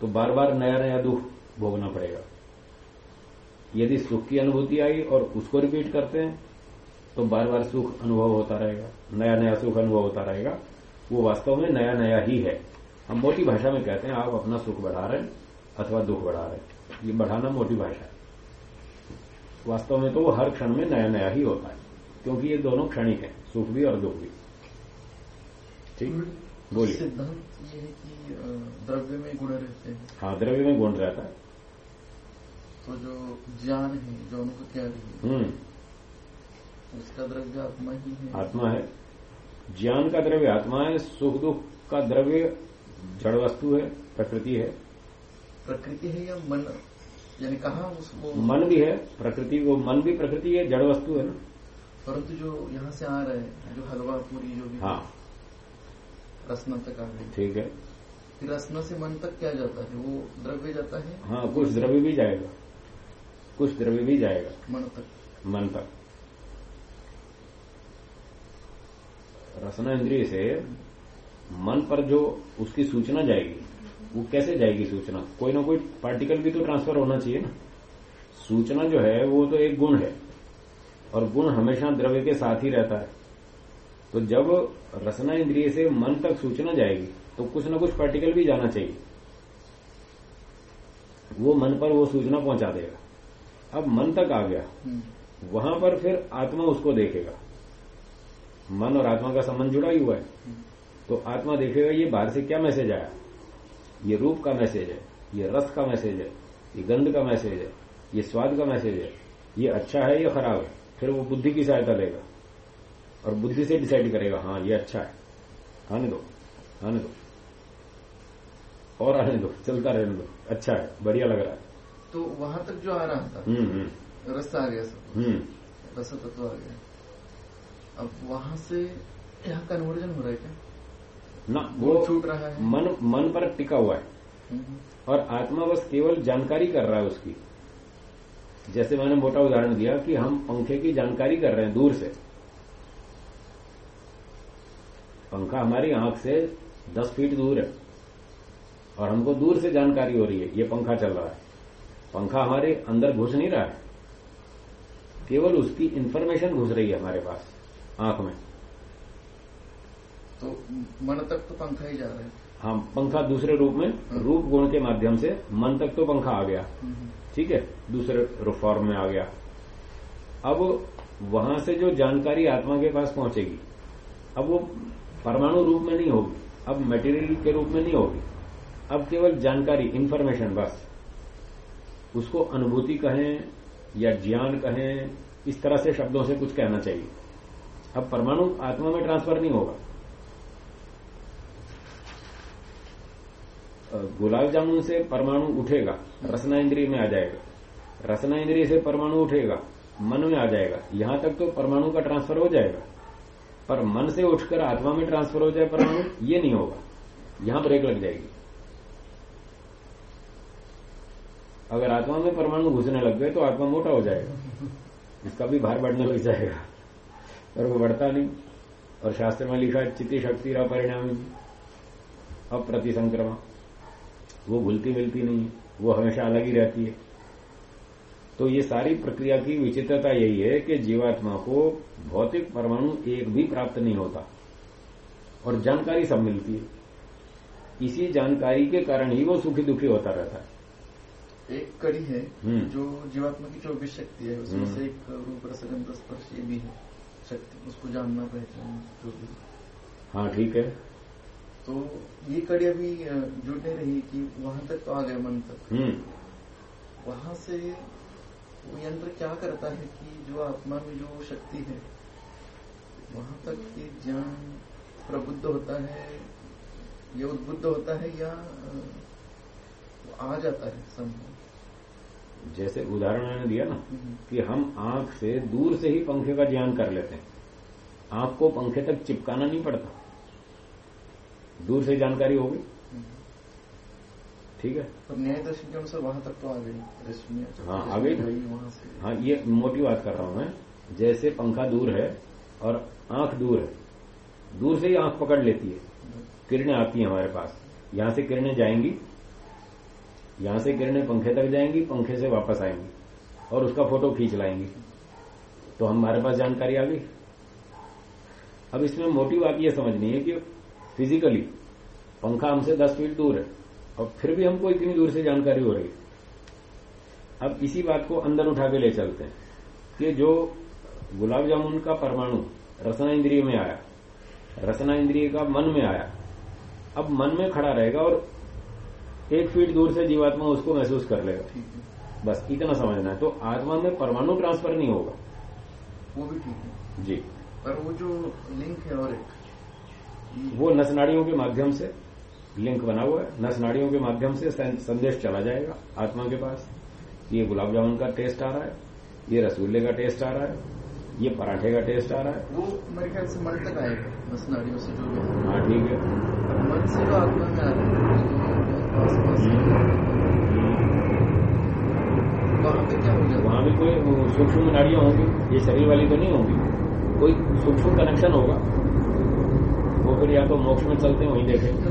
तो बार बार नया नया दुख भोगना पड़ेगा। यदि सुख की अनुभूति आई और उसको रिपीट करते हैं तो बार बार सुख अनुभव होता रहेगा नया नया सुख अनुभव होता रहेगा। वो वास्तव में नया नया ही है। हम मोटी भाषा में कहते हैं आप अपना सुख बढ़ा रहे हैं अथवा दुख बढ़ा रहे हैं। ये बढ़ाना मोटी भाषा है। वास्तव में तो वो हर क्षण में नया नया ही होता है क्योंकि ये दोनों क्षणिक है सुख भी और दुख भी। ठीक? बोलिए। सिद्धांत ये है कि द्रव्य में गुण रहते हैं। हाँ द्रव्य में गुण रहता है। तो जो ज्ञान है जो उनको क्या है? हम्म। उसका द्रव्य आत्मा ही है। आत्मा है। ज्ञान का द्रव्य आत्मा है सुख दुख का द्रव्य जड़ वस्तु है प्रकृति है। प्रकृति है या मन? यानी कहा उसको मन भी है प्रकृति वो मन भी प्रकृति है जड़ वस्तु है ना। परंतु जो यहाँ से आ रहे हैं जो हलवा पूरी जो भी हाँ। रसना तक आ गई। ठीक है। फिर रसना से मन तक क्या जाता है? वो द्रव्य जाता है? हाँ कुछ द्रव्य भी जाएगा। कुछ द्रव्य भी जाएगा। मन तक। मन तक। रसना इंद्रिय से मन पर जो उसकी सूचना जाएगी वो कैसे जाएगी सूचना? कोई ना कोई पार्टिकल भी तो ट्रांसफ़र होना चाहिए ना। सूचना जो है वो तो एक गुण है। और गुण हमेशा द्रव्य के साथ ही रहता है। तो जब रसना इंद्रिय से मन तक सूचना जाएगी तो कुछ ना कुछ पार्टिकल भी जाना चाहिए। वो मन पर वो सूचना पहुँचा देगा। अब मन तक आ गया। हम्म, वहाँ पर फिर आत्मा उसको देखेगा। मन और आत्मा का संबंध जुड़ा ही हुआ है। तो आत्मा देखेगा ये बाहर से क्या मैसेज आया? ये रूप का मैसेज है ये रस का मैसेज है ये गंध का मैसेज है ये स्वाद का मैसेज है। ये अच्छा है या खराब है। फिर वो बुद्धि की सहायता लेगा। और बुद्धि से डिसाइड करेगा हाँ ये अच्छा है। आने दो आने दो। और आने दो चलता रहने दो। अच्छा है बढ़िया लग रहा है। तो वहाँ तक जो आ रहा था हम्म हम्म। रस आ गया सब। हम्म। रस तत्व आ गया। अब वहाँ से यहाँ कन्वर्जन हो रहा है क्या? ना वो छूट रहा है। मन मन पर टिका हुआ है। हम्म, और आत्मा बस केवल जानकारी कर रहा है उसकी। जैसे मैंने मोटा उदाहरण दिया कि हम पंखे की जानकारी कर रहे हैं दूर से। पंखा हमारी आँख से दस फीट दूर है। और हमको दूर से जानकारी हो रही है ये पंखा चल रहा है। पंखा हमारे अंदर घुस नहीं रहा है। केवल उसकी इंफॉर्मेशन घुस रही है हमारे पास। आँख में। तो मन तक तो पंखा ही जा रहा है। हाँ पंखा दूसरे रूप में रूप गुण के माध्यम से मन तक तो पंखा आ गया। हम्म, ठीक है दूसरे फॉर्म में आ गया। अब वहाँ से जो जानकारी आत्मा के पास पहुंचेगी अब वो परमाणु रूप में नहीं होगी अब मटेरियल के रूप में नहीं होगी। अब केवल जानकारी इंफॉर्मेशन बस। उसको अनुभूति कहें या ज्ञान कहें इस तरह से शब्दों से कुछ कहना चाहिए। अब परमाणु आत्मा में ट्रांसफ़र नहीं होगा। गुलाब जामुन से परमाणु उठेगा, रसना इंद्रिय में आ जाएगा। रसना इंद्रिय से परमाणु उठेगा, मन में आ जाएगा। यहाँ तक तो परमाणु का ट्रांसफ़र हो जाएगा। पर मन से उठकर आत्मा में ट्रांसफ़र हो जाए परमाणु, ये नहीं होगा। यहाँ ब्रेक लग जाएगी। अगर आत्मा में परमाणु घुसने लग गए तो आत्मा मोटा हो जाएगा। इसका भी भार बढ़ने लग जाएगा। पर वो बढ़ता नहीं और शास्त्र में लिखा चिति शक्ति परिणामी अप्रति संक्रमा वो घुलती मिलती नहीं है वो हमेशा अलग ही रहती है। तो ये सारी प्रक्रिया की विचित्रता यही है कि जीवात्मा को भौतिक परमाणु एक भी प्राप्त नहीं होता और जानकारी सब मिलती है। इसी जानकारी के कारण ही वो सुखी दुखी होता रहता है। एक कड़ी है हम्म। जो जीवात्मा की चौबीस शक्ति है उसमें हम्म। से एक रूप रसगंध स्पर्श ये भी है। उसको जानना पहचानना जो भी। हाँ ठीक है। तो ये कड़ी अभी जुड़ नहीं रही कि वहाँ तक तो आ गए मन तक। हम्म। वहाँ से वो यंत्र क्या करता है कि जो आत्मा में जो शक्ति है वहाँ तक ये ज्ञान प्रबुद्ध होता है या उद्बुद्ध होता है या आ जाता है संभव। जैसे उदाहरण मैंने दिया ना कि हम आँख से दूर से ही पंखे का ज्ञान कर लेते हैं। आँख को पंखे तक चिपकाना नहीं पड़ता। दूर से जानकारी होगी ठीक है? तो न्याय दर्शन के अनुसार वहाँ तक तो आ गई। हाँ, आ गई। वहाँ से। हाँ ये मोटी बात कर रहा हूँ मैं। जैसे पंखा दूर है और आँख दूर है दूर से ही आँख पकड़ लेती है। किरणें आती हैं हमारे पास। यहाँ से किरणें जाएँगी यहाँ से किरणें पंखे तक जाएँगी, पंखे से वापस आएँगी और उसका फ़ोटो खींच लाएँगी। तो हमारे पास जानकारी आ गई। अब इसमें मोटी बात यह समझनी है कि फिजिकली पंखा हमसे दस फीट दूर है और फिर भी हमको इतनी दूर से जानकारी हो रही अब इसी बात को अंदर उठा के ले चलते हैं कि जो गुलाब जामुन का परमाणु रसना इंद्रिय में आया, रसना इंद्रिय का मन में आया, अब मन में खड़ा रहेगा और एक फीट दूर से जीवात्मा उसको महसूस कर लेगा। बस इतना समझना है। तो आत्मा में परमाणु ट्रांसफ़र नहीं होगा। वो भी ठीक है। जी। पर वो जो लिंक है और एक वो नस नाड़ियों के माध्यम से लिंक बना हुआ है। नस नाड़ियों के माध्यम से संदेश चला जाएगा आत्मा के पास। ये गुलाब जामुन का टेस्ट आ रहा है। ये रसगुल्ले का टेस्ट आ रहा है। ये पराठे का टेस्ट आ रहा है। वो मेरे ख्याल से मन तक आएगा बस नाड़ियों से जो हाँ। ठीक है। मन से जो आत्मा में आ रहा है, वहाँ भी कोई सूक्ष्म नाड़ियाँ होंगी ये शरीर वाली तो नहीं होंगी। कोई सूक्ष्म कनेक्शन होगा। वो फिर या तो मोक्ष में चलते हैं वहीं देखेंगे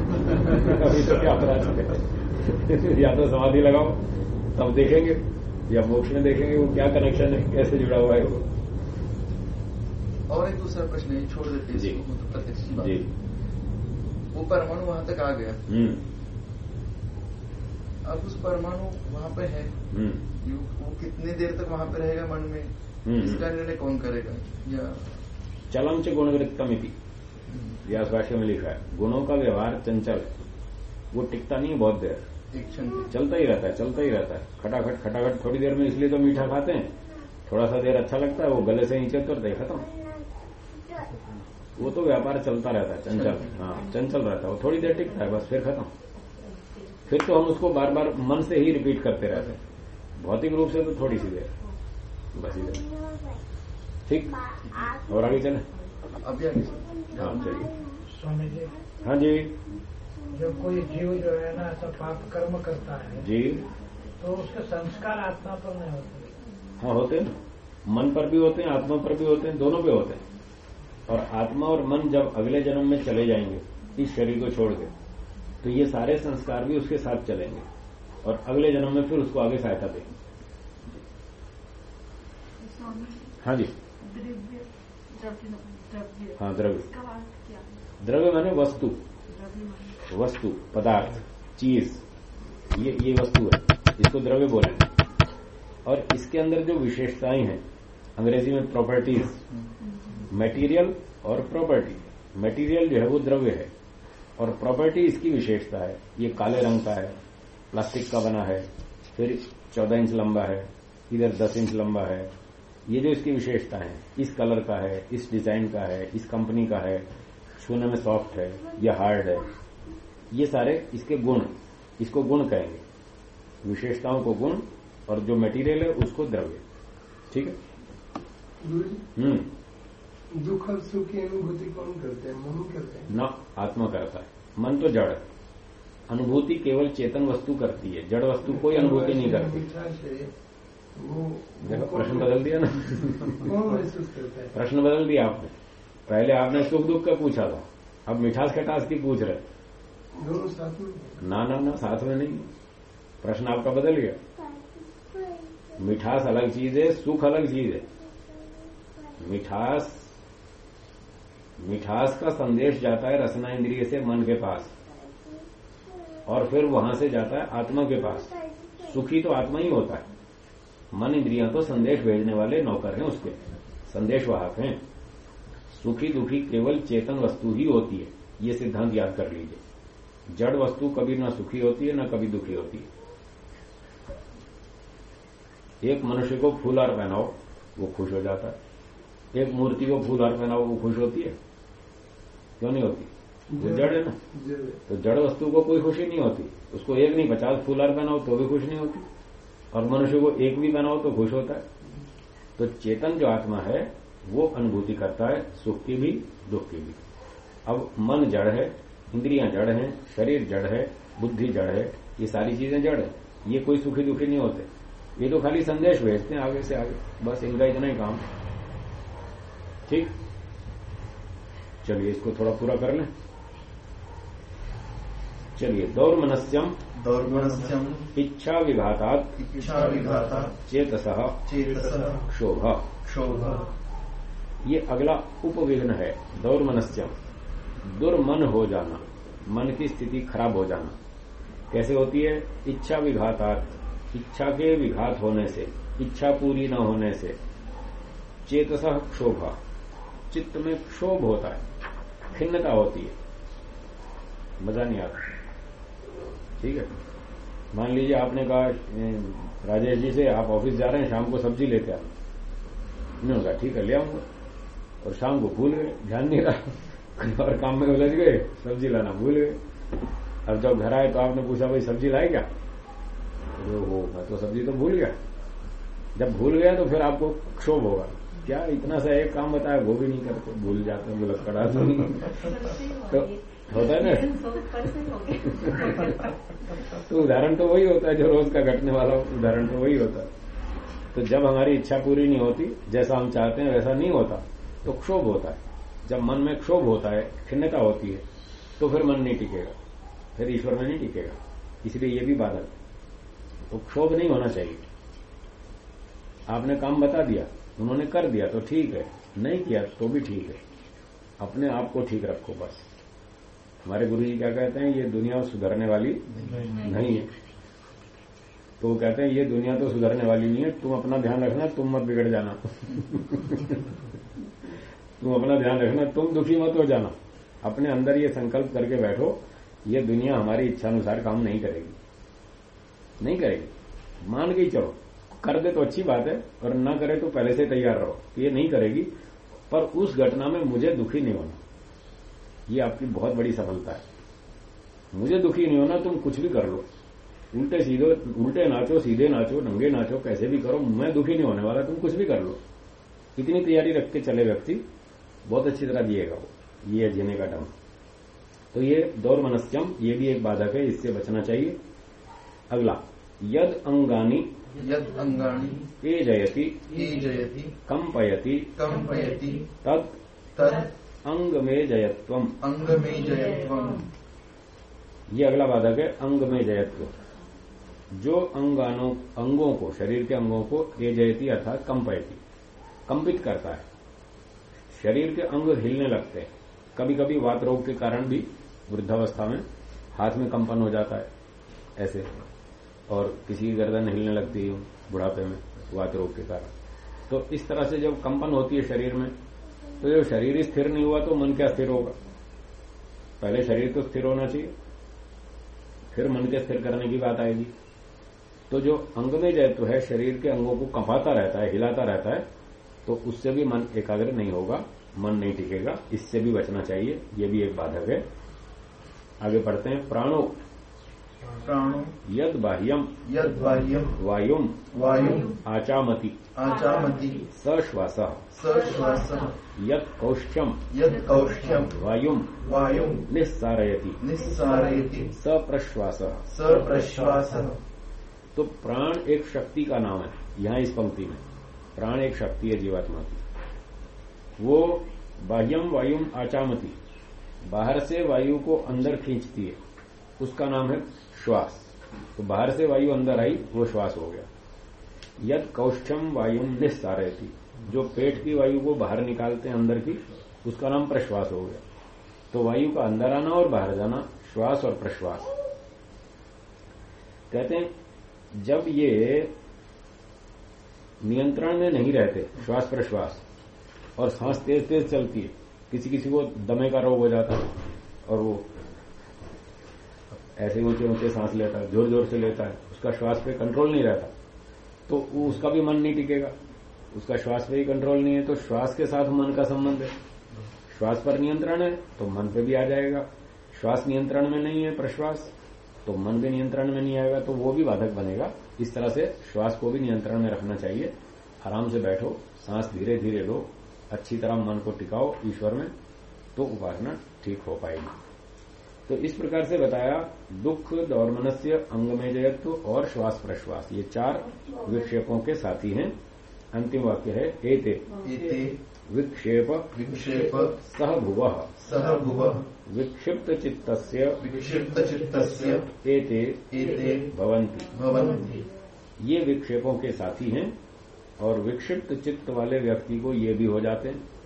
अभी तो क्या चले या तो समाधि लगाओ तब देखेंगे। या मोक्ष में देखेंगे वो क्या कनेक्शन है कैसे जुड़ा हुआ है वो। और एक दूसरा प्रश्न है छोड़ देते हैं जी। तो प्रत्यक्ष जी। वो परमाणु वहाँ तक आ गया। हम्म। अब उस परमाणु वहाँ पे है। हम्म। वो कितने देर तक वहाँ पे रहेगा मन में? हम्म। इसका निर्णय कौन करेगा? या चलम च गुणवृत्तमिति। व्यास भाष्य में लिखा है गुणों का व्यवहार चंचल वो टिकता नहीं है बहुत देर। चलता ही रहता है चलता ही रहता है। खटाखट खटाखट थोड़ी देर में इसलिए तो मीठा खाते हैं। थोड़ा सा देर अच्छा लगता है वो गले से नीचे हैं खत्म। वो तो व्यापार चलता रहता है चंचल। हाँ चंचल रहता है वो थोड़ी देर टिकता है बस फिर खत्म। फिर तो हम उसको बार बार मन से ही रिपीट करते रहते हैं। भौतिक रूप से तो थोड़ी सी देर बस इधर ठीक? और आगे चले। अभी हाँ चलिए। स्वामी जी। हाँ जी। जब कोई जीव जो है ना ऐसा पाप कर्म करता है जी। तो उसके संस्कार आत्मा पर नहीं होते। हाँ होते हैं ना। मन पर भी होते हैं आत्मा पर भी होते हैं दोनों पे होते हैं। और आत्मा और मन जब अगले जन्म में चले जाएँगे इस शरीर को छोड़ के तो ये सारे संस्कार भी उसके साथ चलेंगे और अगले जन्म में फिर उसको आगे सहायता देंगे। हाँ जी। द्रव्य हाँ द्रव्य। द्रव्य माने वस्तु। वस्तु पदार्थ चीज़ ये ये वस्तु है। इसको द्रव्य बोलेंगे। और इसके अंदर जो विशेषताएँ हैं अंग्रेज़ी में प्रॉपर्टीज़ मटेरियल और प्रॉपर्टी मटेरियल जो है वो द्रव्य है। और प्रॉपर्टी इसकी विशेषता है। ये काले रंग का है प्लास्टिक का बना है फिर चौदह इंच लंबा है इधर दस इंच लंबा है। ये जो इसकी विशेषता है इस कलर का है इस डिज़ाइन का है इस कंपनी का है छूने में सॉफ्ट है या हार्ड है ये सारे इसके गुण इसको गुण कहेंगे। विशेषताओं को गुण और जो मटेरियल है उसको द्रव्य। ठीक है? हम्म। दुख और सुख की अनुभूति कौन करते हैं? मन करते हैं। न आत्मा करता है। मन तो जड़ है। अनुभूति केवल चेतन वस्तु करती है। जड़ वस्तु कोई अनुभूति नहीं करती। वो प्रश्न बदल दिया ना। कौन महसूस करता है? प्रश्न बदल दिया आपने। पहले आपने सुख दुख का पूछा था। अब मिठास खटास की पूछ रहे दोनों साथ में ना ना ना साथ में नहीं। प्रश्न आपका बदल गया। मिठास अलग चीज़ है सुख अलग चीज़ है। मिठास मिठास का संदेश जाता है रसना इंद्रिय से मन के पास। और फिर वहाँ से जाता है आत्मा के पास। सुखी तो आत्मा ही होता है। मन इंद्रिया तो संदेश भेजने वाले नौकर हैं उसके। संदेश वाहक हैं। सुखी दुखी केवल चेतन वस्तु ही होती है। ये सिद्धांत याद कर लीजिए। जड़ वस्तु कभी ना सुखी होती है, ना कभी दुखी होती है। एक मनुष्य को फूलहार पहनाओ, वो खुश हो जाता है। एक मूर्ति को फूलहार पहनाओ, वो खुश होती है। क्यों नहीं होती? वो जड़ है ना। तो जड़ वस्तु को कोई खुशी नहीं होती। उसको एक नहीं पचास फूलहार पहनाओ तो भी खुश नहीं होती। और मनुष्य को एक भी पहनाओ तो खुश होता है। तो चेतन जो आत्मा है वो अनुभूति करता है सुख की भी दुख की भी। अब मन जड़ है इंद्रियाँ जड़ है शरीर जड़ है बुद्धि जड़ है ये सारी चीज़ें जड़ है। ये कोई सुखी दुखी नहीं होते। ये तो खाली संदेश भेजते हैं आगे से आगे। बस इनका इतना ही काम। ठीक? चलिए इसको थोड़ा पूरा कर लें। चलिए दौर मनस्यम दौर्गुणस्यम इच्छा विघातात इच्छा विघाता चेतस चेतस क्षोभ। क्षोभ। ये अगला उपविघ्न है दौर मनस्यम दुर्मन हो जाना मन की स्थिति खराब हो जाना। कैसे होती है? इच्छा विघातात। इच्छा के विघात होने से इच्छा पूरी न होने से। चेतस क्षोभ। चित्त में क्षोभ होता है। खिन्नता होती है। मज़ा नहीं आता। ठीक है? मान लीजिए आपने कहा राजेश जी से आप ऑफ़िस जा रहे हैं, शाम को सब्ज़ी लेते आना उन्होंने कहा, ठीक है, ले आऊँगा। और शाम को भूल गए, ध्यान नहीं रहा। कहीं और काम में उलझ गए, सब्ज़ी लाना भूल गए। अब जब घर आए तो आपने पूछा, भाई, सब्ज़ी लाए क्या? वो मैं तो सब्ज़ी तो भूल गया। जब भूल गया तो फिर आपको क्षोभ होगा। क्या इतना सा एक काम बताया, वो भी नहीं करते, भूल जाते हैं बोला कड़ा तो तो होता है ना? तो उदाहरण तो वही होता है, जो रोज का घटने वाला उदाहरण तो वही होता है। तो जब हमारी इच्छा पूरी नहीं होती, जैसा हम चाहते हैं, वैसा नहीं होता तो क्षोभ होता है। जब मन में क्षोभ होता है, खिन्नता होती है तो फिर मन नहीं टिकेगा, फिर ईश्वर में नहीं टिकेगा। इसलिए ये भी बाधक तो क्षोभ नहीं होना चाहिए। आपने काम बता दिया उन्होंने कर दिया तो ठीक है नहीं किया तो भी ठीक है। अपने आप को ठीक रखो बस। हमारे गुरु जी क्या कहते हैं ये दुनिया सुधरने वाली नहीं। है। तो कहते हैं ये दुनिया तो सुधरने वाली नहीं है तुम अपना ध्यान रखना तुम मत बिगड़ जाना। तुम अपना ध्यान रखना तुम दुखी मत हो जाना। अपने अंदर ये संकल्प करके बैठो ये दुनिया हमारी इच्छानुसार काम नहीं करेगी। नहीं करेगी। मान के ही चलो। कर दे तो अच्छी बात है, और ना करे तो पहले से तैयार रहो। ये नहीं करेगी, पर उस घटना में मुझे दुखी नहीं होना। ये आपकी बहुत बड़ी सफलता है। मुझे दुखी नहीं होना, तुम कुछ भी कर लो। उल्टे सीधे, उल्टे नाचो, सीधे नाचो, नंगे नाचो, कैसे भी करो, मैं दुखी नहीं होने वाला, तुम कुछ भी कर लो। इतनी तैयारी रख के चले व्यक्ति, बहुत अच्छी तरह जिएगा वो। ये जीने का ढंग। तो ये दौर मनस्यम, ये भी एक बाधक है, इससे बचना चाहिए। अगला, यद अंगानी यद अंगाणी कंपयति कंपयति तत् तद अंग में जयत्वम। अंग में जयत्वम। ये अगला बाधक है अंग में जयत्व जो अंगानों अंगों को शरीर के अंगों को ए जयती अर्थात कंपयती कंपित करता है। शरीर के अंग हिलने लगते हैं। कभी कभी वात रोग के कारण भी वृद्धावस्था में हाथ में कंपन हो जाता है। ऐसे। और किसी की गर्दन हिलने लगती है बुढ़ापे में, वात रोग के कारण। तो इस तरह से जब कंपन होती है शरीर में तो जब शरीर स्थिर नहीं हुआ तो मन क्या स्थिर होगा? पहले शरीर तो स्थिर होना चाहिए, फिर मन के स्थिर करने की बात आएगी। तो जो अंग में जयत्व है, शरीर के अंगों को कंपाता रहता है, हिलाता रहता है तो उससे भी मन एकाग्र नहीं होगा, मन नहीं टिकेगा। इससे भी बचना चाहिए, ये भी एक बाधक है। आगे पढ़ते हैं, प्राणो प्राणो। यद बाह्यम यद बाह्यम वायुम। वायु आचामति। आचामति। सश्वास। सश्वास। यद कौष्ठ्यम यद कौष्ठ्यम वायुम। वायु निस्सारयति निस्सारयति सप्रश्वास। सप्रश्वास। तो प्राण एक शक्ति का नाम है। यहाँ इस पंक्ति में। प्राण एक शक्ति है जीवात्मा की। वो बाह्यम वायुम आचामती। बाहर से वायु को अंदर खींचती है। उसका नाम है श्वास। तो बाहर से वायु अंदर आई, वो श्वास हो गया। यद कौष्ठम वायुम निस्सारयती। जो पेट की वायु को बाहर निकालते हैं अंदर की, उसका नाम प्रश्वास हो गया। तो वायु का अंदर आना और बाहर जाना, श्वास और प्रश्वास। कहते हैं, जब ये नियंत्रण में नहीं रहते, श्वास प्रश्वास, और सांस तेज तेज चलती है किसी किसी को दमे का रोग हो जाता है, और वो ऐसे ऊँचे ऊँचे सांस लेता है ज़ोर ज़ोर से लेता है, उसका श्वास पे कंट्रोल नहीं रहता। तो उसका भी मन नहीं टिकेगा। उसका श्वास पे ही कंट्रोल नहीं है तो श्वास के साथ मन का संबंध है। श्वास पर नियंत्रण है तो मन पे भी आ जाएगा। श्वास नियंत्रण में नहीं है प्रश्वास तो मन भी नियंत्रण में नहीं आएगा तो वो भी बाधक बनेगा। इस तरह से श्वास को भी नियंत्रण में रखना चाहिए। आराम से बैठो, सांस धीरे धीरे लो, अच्छी तरह मन को टिकाओ ईश्वर में तो उपासना ठीक हो पाएगी। तो इस प्रकार से बताया दुख दौर्मनस्य अंगमेजयत्व और श्वास प्रश्वास ये चार विक्षेपों के साथी हैं। अंतिम वाक्य है एते। एते। विक्षेप। विक्षेप। सह भुव सह भुव विक्षिप्त चित्त विक्षिप्त चित्त एते। एते। भवंती भवन्ति। ये विक्षेपों के साथी हैं और विक्षिप्त चित्त वाले व्यक्ति को ये भी हो जाते हैं।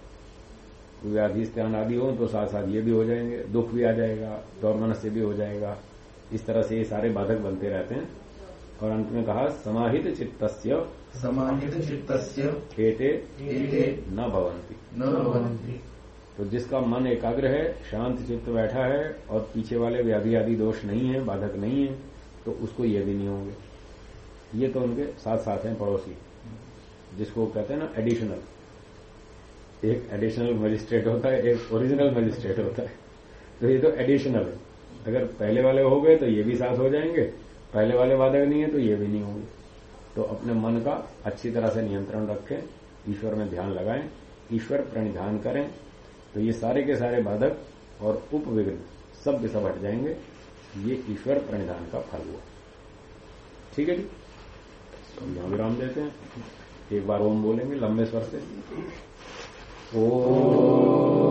व्याधि स्थान आदि हो तो साथ साथ ये भी हो जाएँगे दुख भी आ जाएगा दौर से भी हो जाएगा। इस तरह से ये सारे बाधक बनते रहते हैं। और अंत में कहा समाहित चित्तस्य समाहित चित्त एते न भवंती न भवन्ति। तो जिसका मन एकाग्र है शांत चित्त बैठा है और पीछे वाले व्याधि आदि दोष नहीं है बाधक नहीं है तो उसको ये भी नहीं होंगे। ये तो उनके साथ साथ हैं पड़ोसी जिसको कहते हैं ना एडिशनल एक एडिशनल मजिस्ट्रेट होता है, एक ओरिजिनल मजिस्ट्रेट होता है। तो ये तो एडिशनल है। अगर पहले वाले हो गए तो ये भी साथ हो जाएँगे, पहले वाले बाधक नहीं है तो ये भी नहीं होंगे। तो अपने मन का अच्छी तरह से नियंत्रण रखें, ईश्वर में ध्यान लगाएँ, ईश्वर प्रणिधान करें तो ये सारे के सारे बाधक और उपविघ्न सब के सब हट जाएँगे। ये ईश्वर प्रणिधान का फल हुआ। ठीक है जी? तो यहाँ विराम देते हैं। एक बार ओम बोलेंगे, लंबे स्वर से। Oh.